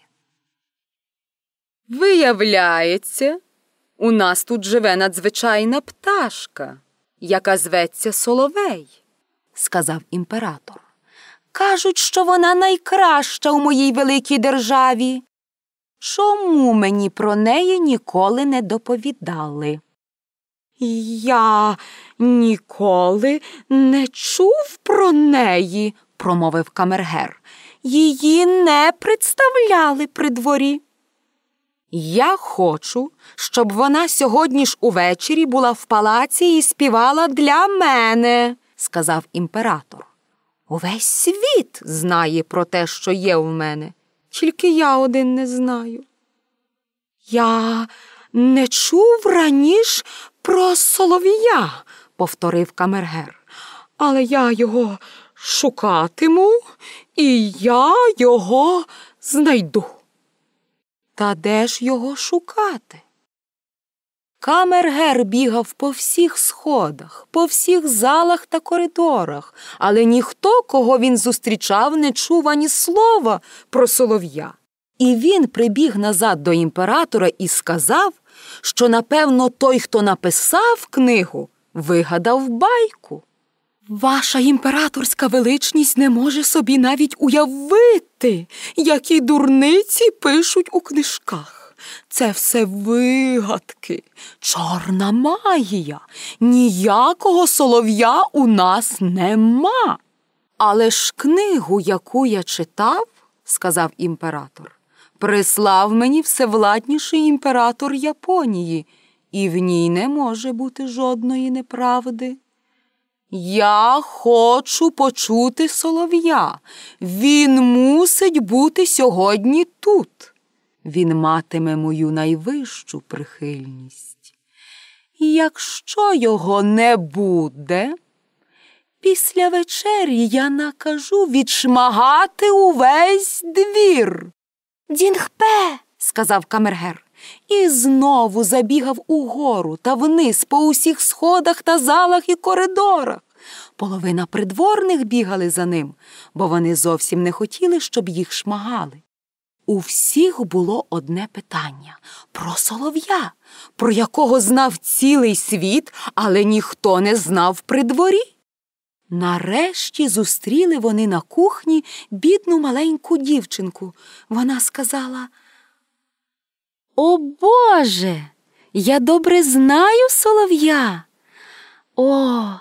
Виявляється, у нас тут живе надзвичайна пташка, яка зветься Соловей, сказав імператор. Кажуть, що вона найкраща у моїй великій державі. Чому мені про неї ніколи не доповідали? Я ніколи не чув про неї, промовив камергер. Її не представляли при дворі. Я хочу, щоб вона сьогодні ж увечері була в палаці і співала для мене, сказав імператор. Увесь світ знає про те, що є в мене, тільки я один не знаю. Я не чув раніше про солов'я, повторив камергер, але я його шукатиму, і я його знайду. Та де ж його шукати? Камергер бігав по всіх сходах, по всіх залах та коридорах, але ніхто, кого він зустрічав, не чув ані слова про солов'я. І він прибіг назад до імператора і сказав, що, напевно, той, хто написав книгу, вигадав байку. Ваша імператорська величність не може собі навіть уявити, які дурниці пишуть у книжках. Це все вигадки, чорна магія. Ніякого солов'я у нас нема. Але ж книгу, яку я читав, сказав імператор, прислав мені всевладніший імператор Японії, і в ній не може бути жодної неправди. Я хочу почути солов'я. Він мусить бути сьогодні тут. Він матиме мою найвищу прихильність. Якщо його не буде, після вечері я накажу відшмагати увесь двір. Дінхпе, сказав камергер, і знову забігав угору та вниз по усіх сходах та залах і коридорах. Половина придворних бігали за ним, бо вони зовсім не хотіли, щоб їх шмагали. У всіх було одне питання про солов'я, про якого знав цілий світ, але ніхто не знав при дворі. Нарешті зустріли вони на кухні бідну маленьку дівчинку. Вона сказала О Боже, я добре знаю солов'я. О,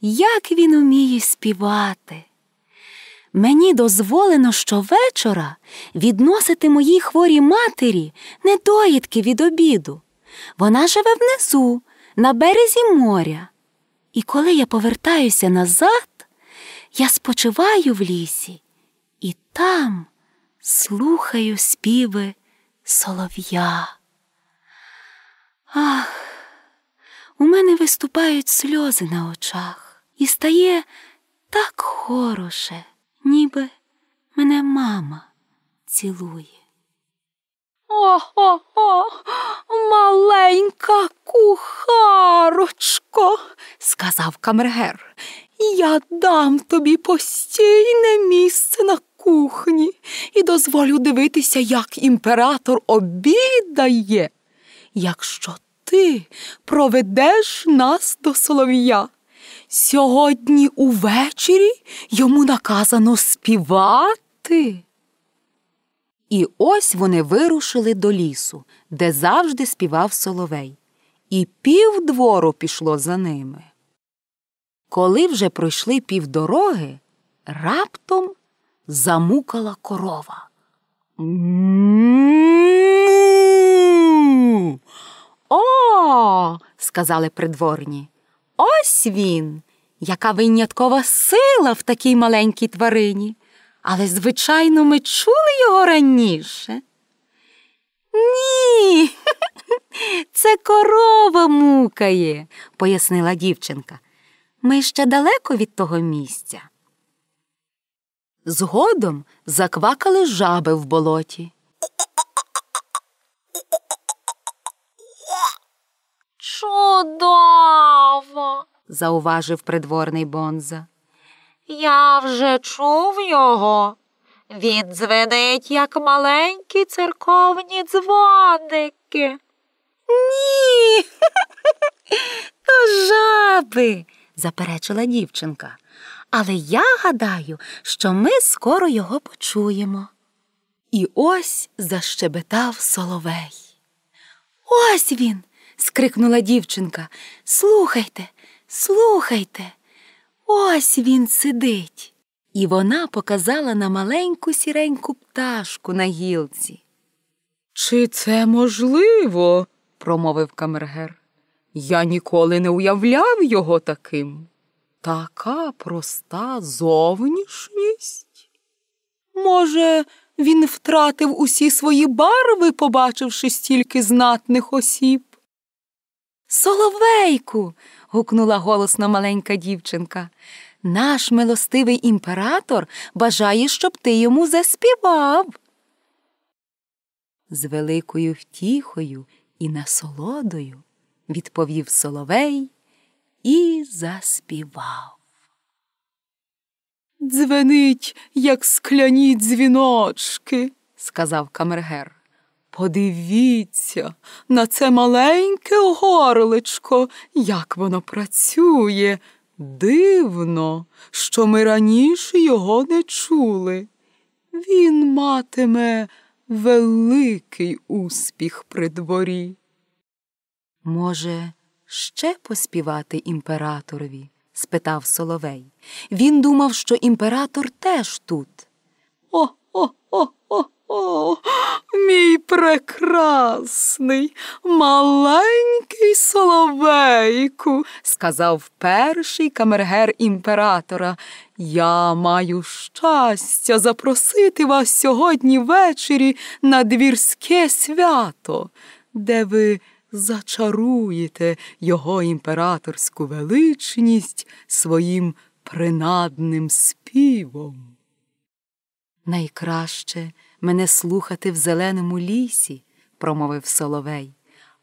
як він уміє співати. Мені дозволено щовечора відносити моїй хворій матері недоїдки від обіду. Вона живе внизу, на березі моря. І коли я повертаюся назад, я спочиваю в лісі і там слухаю співи солов'я. Ах, у мене виступають сльози на очах, і стає так хороше ніби мене мама цілує. О-о-о, маленька кухарочко, сказав камергер. Я дам тобі постійне місце на кухні і дозволю дивитися, як імператор обідає, якщо ти проведеш нас до солов'я. Сьогодні увечері йому наказано співати. І ось вони вирушили до лісу, де завжди співав соловей, і півдвору пішло за ними. Коли вже пройшли півдороги, раптом замукала корова. О, сказали придворні. Ось він, яка виняткова сила в такій маленькій тварині. Але, звичайно, ми чули його раніше. Ні, <laughs> це корова мукає, пояснила дівчинка. Ми ще далеко від того місця. Згодом заквакали жаби в болоті. Чудово! зауважив придворний Бонза. Я вже чув його. Він дзвенить, як маленькі церковні дзвоники. Ні. <laughs> То жаби, заперечила дівчинка. Але я гадаю, що ми скоро його почуємо. І ось защебетав соловей. Ось він. Скрикнула дівчинка. Слухайте, слухайте. Ось він сидить. І вона показала на маленьку сіреньку пташку на гілці. Чи це можливо? промовив камергер. Я ніколи не уявляв його таким. Така проста зовнішність. Може, він втратив усі свої барви, побачивши стільки знатних осіб? Соловейку. гукнула голосно маленька дівчинка. Наш милостивий імператор бажає, щоб ти йому заспівав. З великою втіхою і насолодою відповів соловей і заспівав. Дзвенить, як скляні дзвіночки, сказав камергер. Подивіться на це маленьке горличко, як воно працює. Дивно, що ми раніше його не чули. Він матиме великий успіх при дворі. Може, ще поспівати імператорові? спитав Соловей. Він думав, що імператор теж тут. О, о, мій прекрасний, маленький соловейку, сказав перший камергер імператора. Я маю щастя запросити вас сьогодні ввечері на двірське свято, де ви зачаруєте його імператорську величність своїм принадним співом. Найкраще мене слухати в зеленому лісі, промовив Соловей,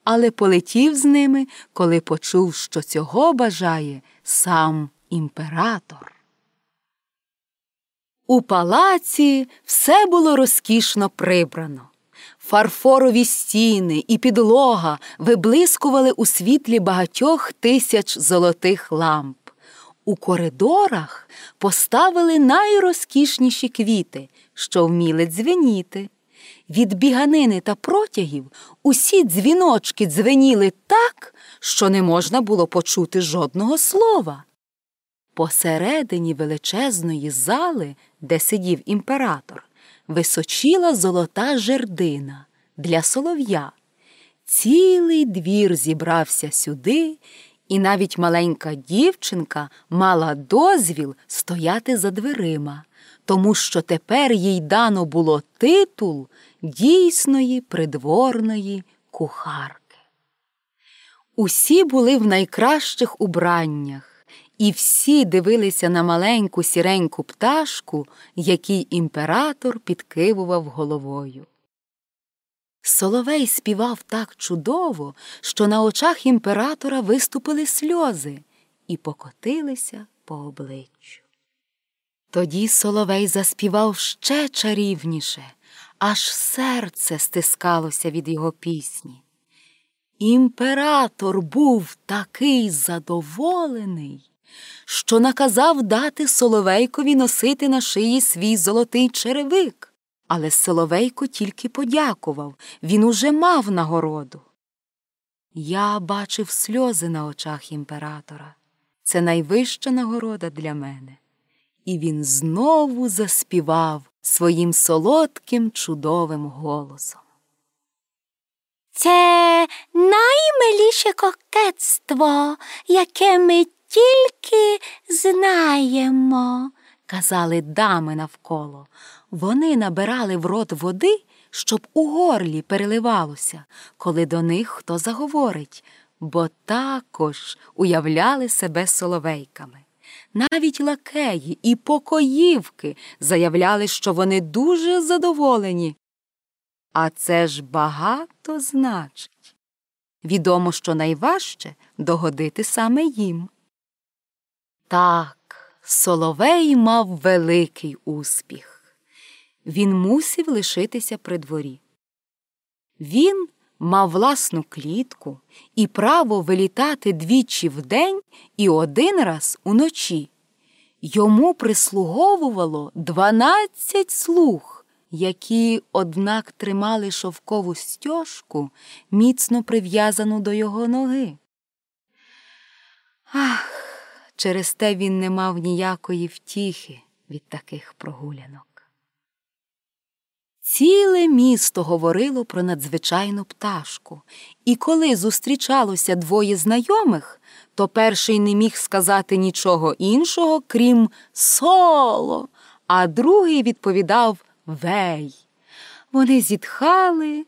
але полетів з ними, коли почув, що цього бажає сам імператор. У палаці все було розкішно прибрано. Фарфорові стіни і підлога виблискували у світлі багатьох тисяч золотих ламп. У коридорах поставили найрозкішніші квіти, що вміли дзвеніти. Від біганини та протягів усі дзвіночки дзвеніли так, що не можна було почути жодного слова. Посередині величезної зали, де сидів імператор, височіла золота жердина для солов'я. Цілий двір зібрався сюди, і навіть маленька дівчинка мала дозвіл стояти за дверима, тому що тепер їй дано було титул дійсної придворної кухарки. Усі були в найкращих убраннях. І всі дивилися на маленьку сіреньку пташку, який імператор підкивував головою. Соловей співав так чудово, що на очах імператора виступили сльози і покотилися по обличчю. Тоді Соловей заспівав ще чарівніше, аж серце стискалося від його пісні. Імператор був такий задоволений, що наказав дати Соловейкові носити на шиї свій золотий черевик. Але Соловейко тільки подякував він уже мав нагороду. Я бачив сльози на очах імператора. Це найвища нагорода для мене. І він знову заспівав своїм солодким чудовим голосом. Це наймиліше кокетство, яке ми тільки знаємо, казали дами навколо. Вони набирали в рот води, щоб у горлі переливалося, коли до них хто заговорить, бо також уявляли себе соловейками. Навіть лакеї і покоївки заявляли, що вони дуже задоволені. А це ж багато значить. Відомо, що найважче догодити саме їм. Так, Соловей мав великий успіх. Він мусив лишитися при дворі. Він мав власну клітку і право вилітати двічі вдень і один раз уночі. Йому прислуговувало дванадцять слуг, які, однак, тримали шовкову стяжку, міцно прив'язану до його ноги. Ах, через те він не мав ніякої втіхи від таких прогулянок. Ціле місто говорило про надзвичайну пташку, і коли зустрічалося двоє знайомих, то перший не міг сказати нічого іншого, крім соло, а другий відповідав вей. Вони зітхали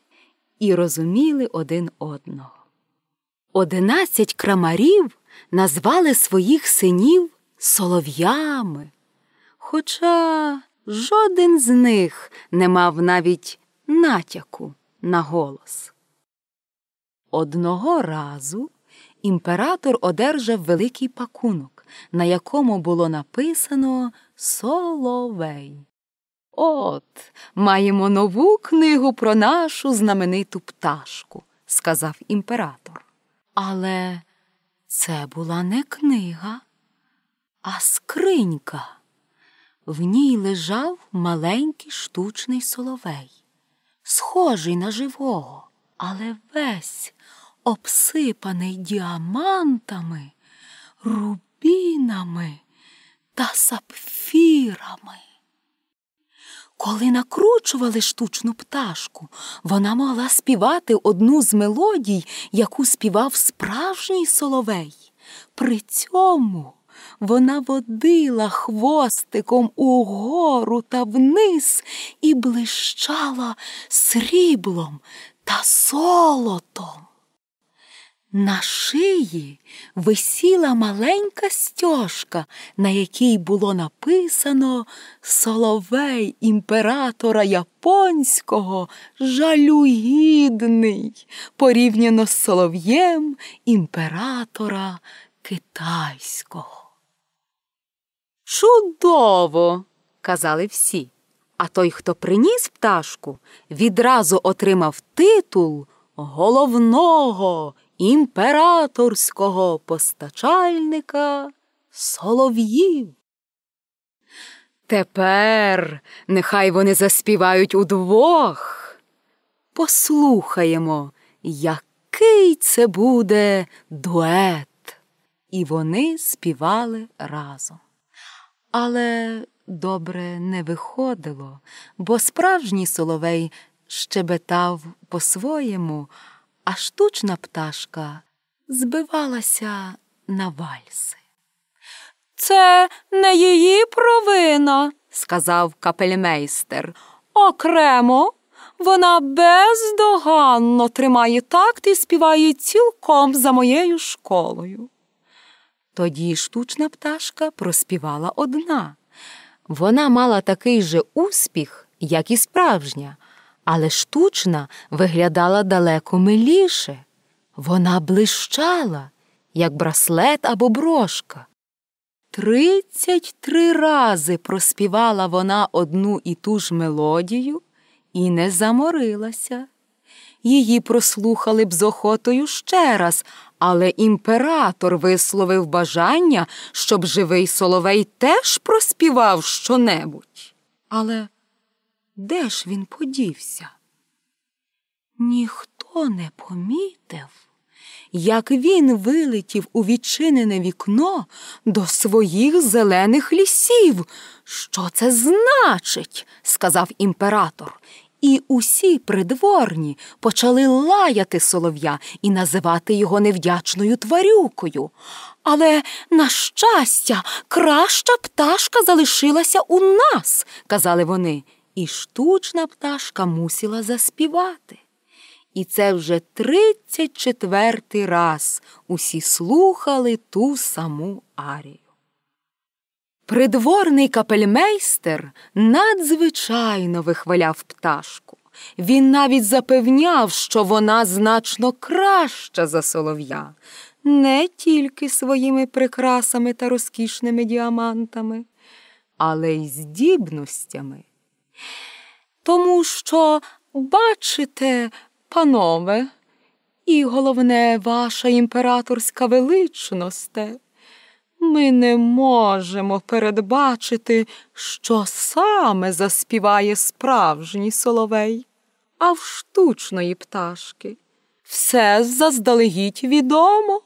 і розуміли один одного. Одинадцять крамарів назвали своїх синів солов'ями, хоча жоден з них не мав навіть натяку на голос. Одного разу імператор одержав великий пакунок, на якому було написано Соловей. От, маємо нову книгу про нашу знамениту пташку, сказав імператор. Але це була не книга, а скринька. В ній лежав маленький штучний соловей, схожий на живого, але весь обсипаний діамантами, рубінами та сапфірами. Коли накручували штучну пташку, вона могла співати одну з мелодій, яку співав справжній соловей. При цьому вона водила хвостиком угору та вниз і блищала сріблом та золотом. На шиї висіла маленька стяжка, на якій було написано Соловей імператора японського жалюгідний, порівняно з солов'єм імператора китайського. Чудово, казали всі. А той, хто приніс пташку, відразу отримав титул головного імператорського постачальника солов'їв. Тепер нехай вони заспівають удвох. Послухаємо, який це буде дует. І вони співали разом. Але добре не виходило, бо справжній соловей щебетав по-своєму, а штучна пташка збивалася на вальси. Це не її провина, сказав капельмейстер. Окремо вона бездоганно тримає такт і співає цілком за моєю школою. Тоді штучна пташка проспівала одна. Вона мала такий же успіх, як і справжня, але штучна виглядала далеко миліше. Вона блищала, як браслет або брошка. Тридцять три рази проспівала вона одну і ту ж мелодію і не заморилася. Її прослухали б з охотою ще раз, але імператор висловив бажання, щоб живий соловей теж проспівав щонебудь. Але де ж він подівся? Ніхто не помітив, як він вилетів у відчинене вікно до своїх зелених лісів. Що це значить? сказав імператор. І усі придворні почали лаяти солов'я і називати його невдячною тварюкою. Але, на щастя, краща пташка залишилася у нас, казали вони, і штучна пташка мусила заспівати. І це вже тридцять четвертий раз усі слухали ту саму арію. Придворний капельмейстер надзвичайно вихваляв пташку. Він навіть запевняв, що вона значно краща за солов'я, не тільки своїми прикрасами та розкішними діамантами, але й здібностями. Тому що, бачите, панове, і головне, ваша імператорська величносте, ми не можемо передбачити, що саме заспіває справжній соловей, а в штучної пташки. Все заздалегідь відомо.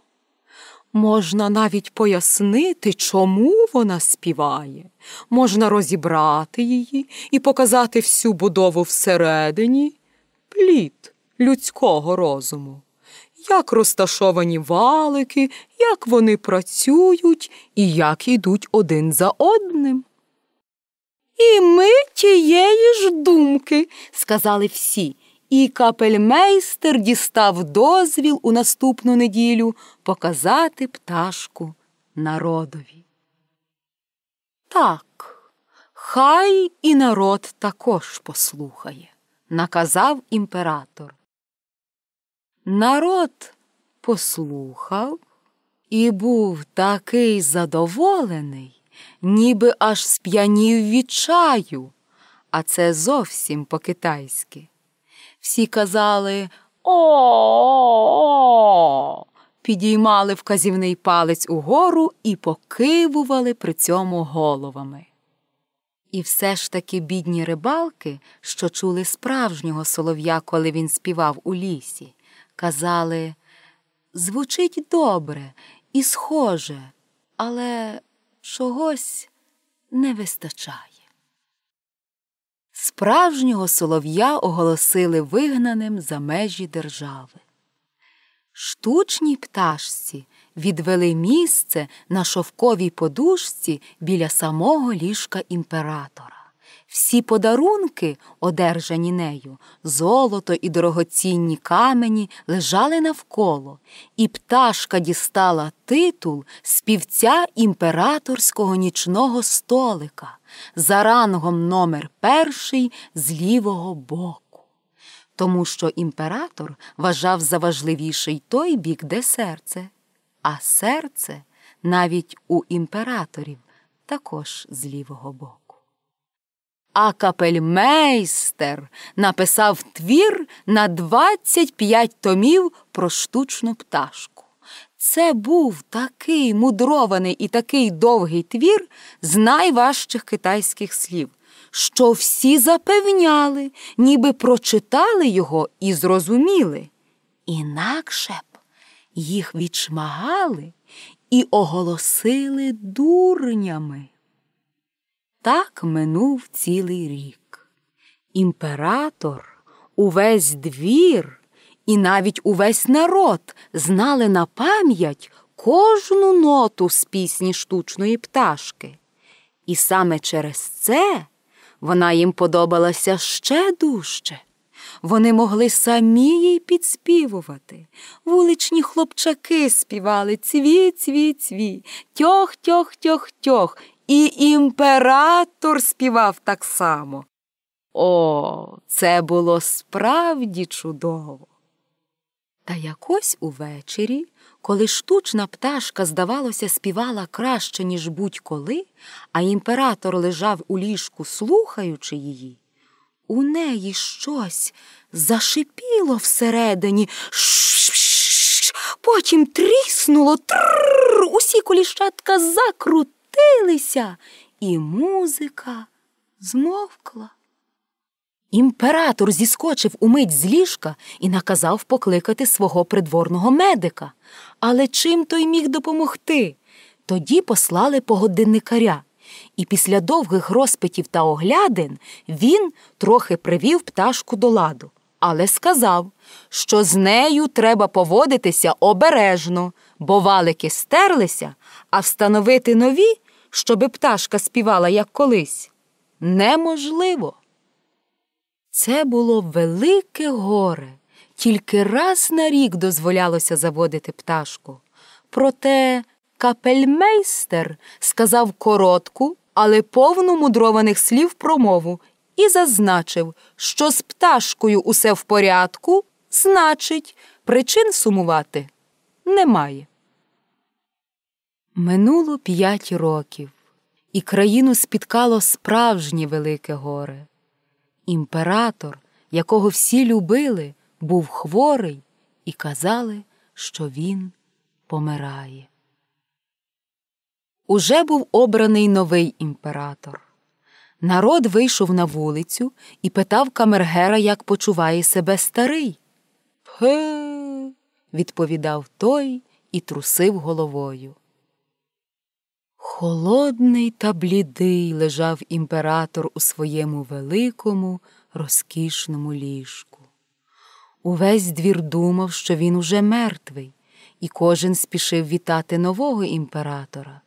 Можна навіть пояснити, чому вона співає, можна розібрати її і показати всю будову всередині, плід людського розуму, як розташовані валики, як вони працюють і як йдуть один за одним. І ми тієї ж думки, сказали всі, і капельмейстер дістав дозвіл у наступну неділю показати пташку народові. Так, хай і народ також послухає, наказав імператор. Народ послухав і був такий задоволений, ніби аж сп'янів від чаю, а це зовсім по-китайськи. Всі казали о, підіймали вказівний палець угору і покивували при цьому головами. І все ж таки бідні рибалки, що чули справжнього солов'я, коли він співав у лісі, казали звучить добре і схоже, але чогось не вистачає. Справжнього солов'я оголосили вигнаним за межі держави. Штучній пташці відвели місце на шовковій подушці біля самого ліжка імператора. Всі подарунки, одержані нею, золото і дорогоцінні камені, лежали навколо, і пташка дістала титул співця імператорського нічного столика за рангом номер перший з лівого боку. Тому що імператор вважав за важливіший той бік, де серце, а серце навіть у імператорів також з лівого боку. А капельмейстер написав твір на 25 томів про штучну пташку. Це був такий мудрований і такий довгий твір з найважчих китайських слів, що всі запевняли, ніби прочитали його і зрозуміли. Інакше б їх відшмагали і оголосили дурнями. Так минув цілий рік. Імператор, увесь двір і навіть увесь народ знали на пам'ять кожну ноту з пісні штучної пташки. І саме через це вона їм подобалася ще дужче. Вони могли самі їй підспівувати. Вуличні хлопчаки співали цві, цві, цві, тьох, тьох, тьох, тьох. І імператор співав так само. О, це було справді чудово. Та якось увечері, коли штучна пташка, здавалося, співала краще, ніж будь-коли, а імператор лежав у ліжку, слухаючи її, у неї щось зашипіло всередині, потім тріснуло, трррр, усі коліщатка закрутилися, і музика змовкла. Імператор зіскочив умить з ліжка і наказав покликати свого придворного медика. Але чим той міг допомогти? Тоді послали погодинникаря, і після довгих розпитів та оглядин він трохи привів пташку до ладу, але сказав, що з нею треба поводитися обережно, бо валики стерлися, а встановити нові, щоби пташка співала, як колись, неможливо. Це було велике горе, тільки раз на рік дозволялося заводити пташку. Проте капельмейстер сказав коротку, але повну мудрованих слів промову і зазначив, що з пташкою усе в порядку, значить, причин сумувати немає. Минуло п'ять років, і країну спіткало справжнє велике горе. Імператор, якого всі любили, був хворий і казали, що він помирає. Уже був обраний новий імператор. Народ вийшов на вулицю і питав камергера, як почуває себе старий. Пе, відповідав той і трусив головою. Холодний та блідий лежав імператор у своєму великому, розкішному ліжку. Увесь двір думав, що він уже мертвий, і кожен спішив вітати нового імператора.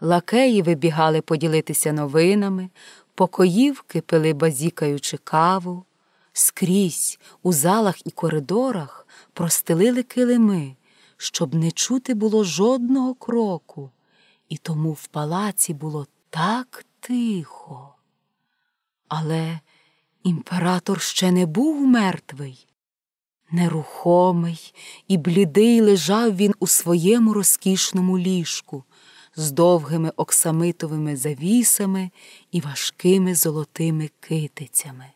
Лакеї вибігали поділитися новинами, покоївки пили базікаючи каву. Скрізь, у залах і коридорах простелили килими, щоб не чути було жодного кроку, і тому в палаці було так тихо. Але імператор ще не був мертвий. Нерухомий і блідий лежав він у своєму розкішному ліжку з довгими оксамитовими завісами і важкими золотими китицями.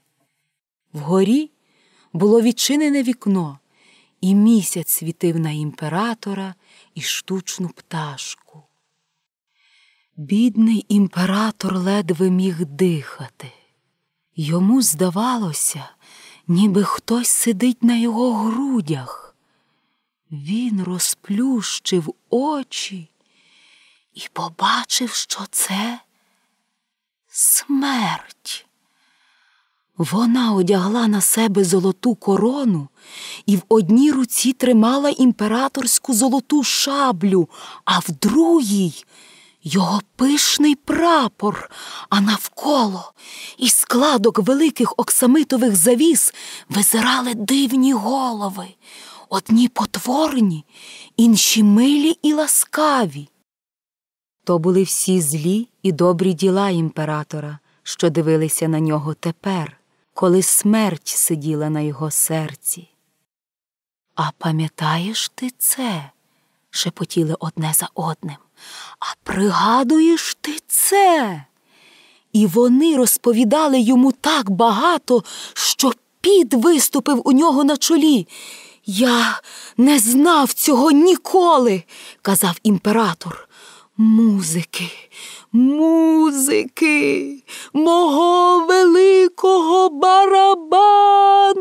Вгорі було відчинене вікно, і місяць світив на імператора і штучну пташку. Бідний імператор ледве міг дихати. Йому здавалося, ніби хтось сидить на його грудях. Він розплющив очі і побачив, що це смерть. Вона одягла на себе золоту корону і в одній руці тримала імператорську золоту шаблю, а в другій його пишний прапор, а навколо із складок великих оксамитових завіс визирали дивні голови, одні потворні, інші милі і ласкаві. То були всі злі і добрі діла імператора, що дивилися на нього тепер, коли смерть сиділа на його серці. А пам'ятаєш ти це? шепотіли одне за одним. А пригадуєш ти це? І вони розповідали йому так багато, що під виступив у нього на чолі. Я не знав цього ніколи, казав імператор. Музики, музики, мого великого барабана.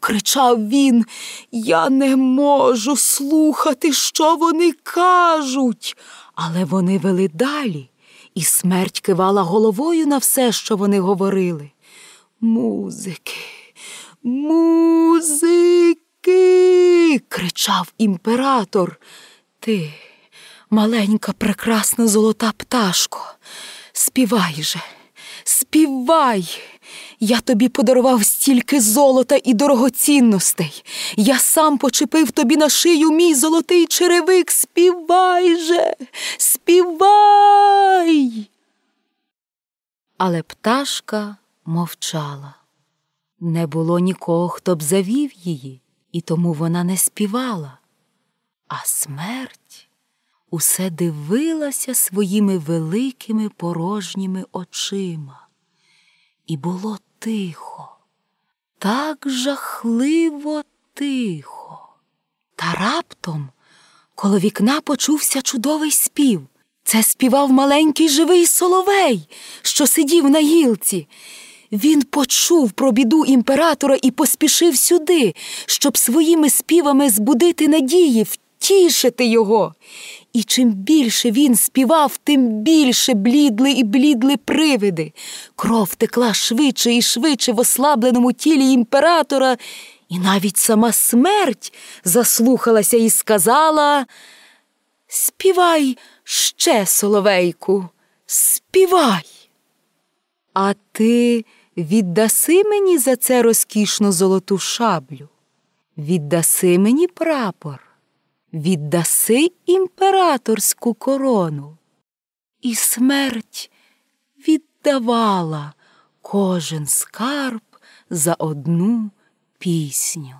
кричав він. Я не можу слухати, що вони кажуть. Але вони вели далі, і смерть кивала головою на все, що вони говорили. Музики, музики. кричав імператор. Ти маленька, прекрасна золота пташко, співай же, співай. Я тобі подарував стільки золота і дорогоцінностей. Я сам почепив тобі на шию мій золотий черевик. Співай же, співай. Але пташка мовчала. Не було нікого, хто б завів її, і тому вона не співала. А смерть усе дивилася своїми великими порожніми очима. І було тихо, так жахливо тихо. Та раптом коло вікна почувся чудовий спів. Це співав маленький живий соловей, що сидів на гілці. Він почув про біду імператора і поспішив сюди, щоб своїми співами збудити надії, втішити його. І чим більше він співав, тим більше блідли і блідли привиди. Кров текла швидше і швидше в ослабленому тілі імператора, І навіть сама смерть заслухалася і сказала Співай ще, соловейку, співай. А ти віддаси мені за це розкішну золоту шаблю, віддаси мені прапор, віддаси імператорську корону. І смерть віддавала кожен скарб за одну пісню.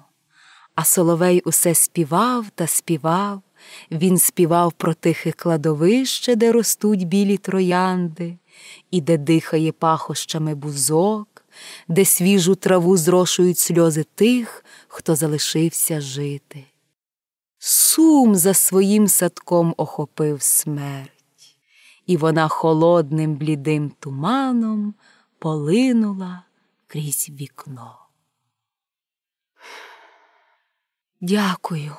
А Соловей усе співав та співав. Він співав про тихе кладовище, де ростуть білі троянди, і де дихає пахощами бузок, де свіжу траву зрошують сльози тих, хто залишився жити. Сум за своїм садком охопив смерть, і вона холодним блідим туманом полинула крізь вікно. Дякую,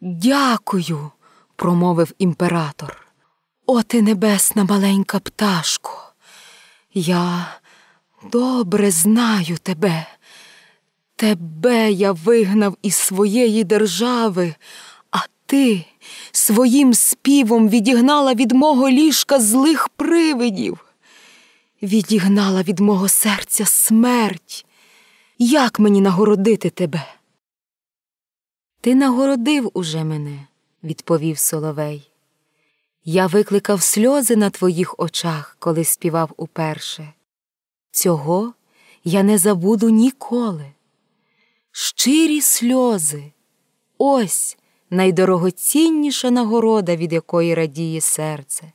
дякую, промовив імператор. О, ти небесна маленька пташко. Я добре знаю тебе. Тебе я вигнав із своєї держави, а ти своїм співом відігнала від мого ліжка злих привидів, відігнала від мого серця смерть. Як мені нагородити тебе? Ти нагородив уже мене, відповів Соловей. Я викликав сльози на твоїх очах, коли співав уперше. Цього я не забуду ніколи. Щирі сльози ось найдорогоцінніша нагорода, від якої радіє серце.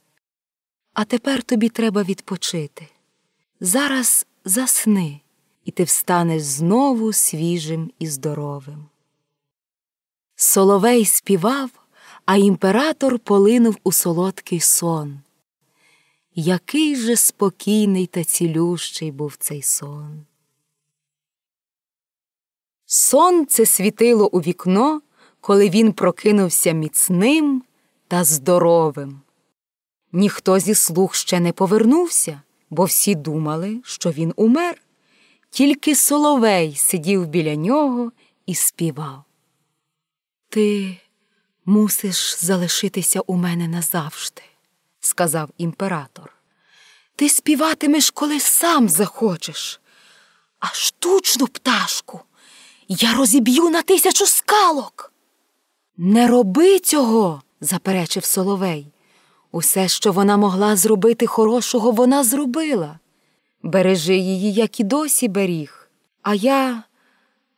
А тепер тобі треба відпочити. Зараз засни, і ти встанеш знову свіжим і здоровим. Соловей співав, а імператор полинув у солодкий сон. Який же спокійний та цілющий був цей сон. Сонце світило у вікно, коли він прокинувся міцним та здоровим. Ніхто зі слуг ще не повернувся, бо всі думали, що він умер. Тільки соловей сидів біля нього і співав. Ти мусиш залишитися у мене назавжди, сказав імператор. Ти співатимеш, коли сам захочеш, а штучну пташку я розіб'ю на тисячу скалок. Не роби цього, заперечив Соловей. Усе, що вона могла зробити хорошого, вона зробила. Бережи її, як і досі беріг, а я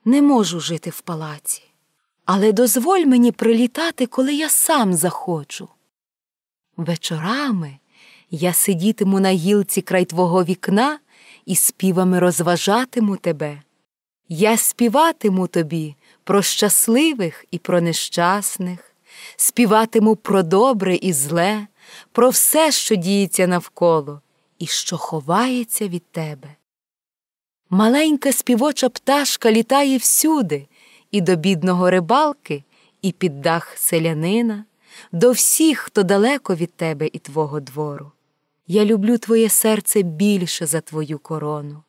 не можу жити в палаці. Але дозволь мені прилітати, коли я сам захочу. Вечорами я сидітиму на гілці край твого вікна і співами розважатиму тебе. Я співатиму тобі про щасливих і про нещасних, співатиму про добре і зле, про все, що діється навколо і що ховається від тебе. Маленька співоча пташка літає всюди, і до бідного рибалки, і під дах селянина, до всіх, хто далеко від тебе і твого двору. Я люблю твоє серце більше за твою корону.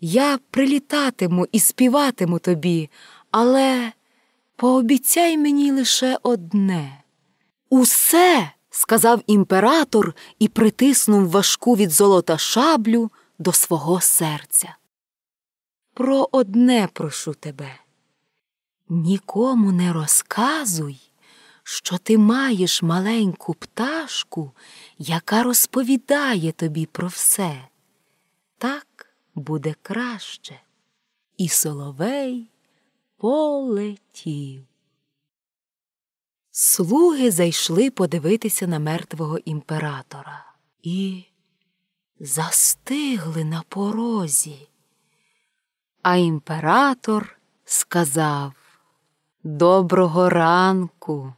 Я прилітатиму і співатиму тобі, але пообіцяй мені лише одне. Усе, сказав імператор і притиснув важку від золота шаблю до свого серця. Про одне прошу тебе. Нікому не розказуй, що ти маєш маленьку пташку, яка розповідає тобі про все. Так буде краще. І Соловей полетів. Слуги зайшли подивитися на мертвого імператора і застигли на порозі. А імператор сказав Доброго ранку.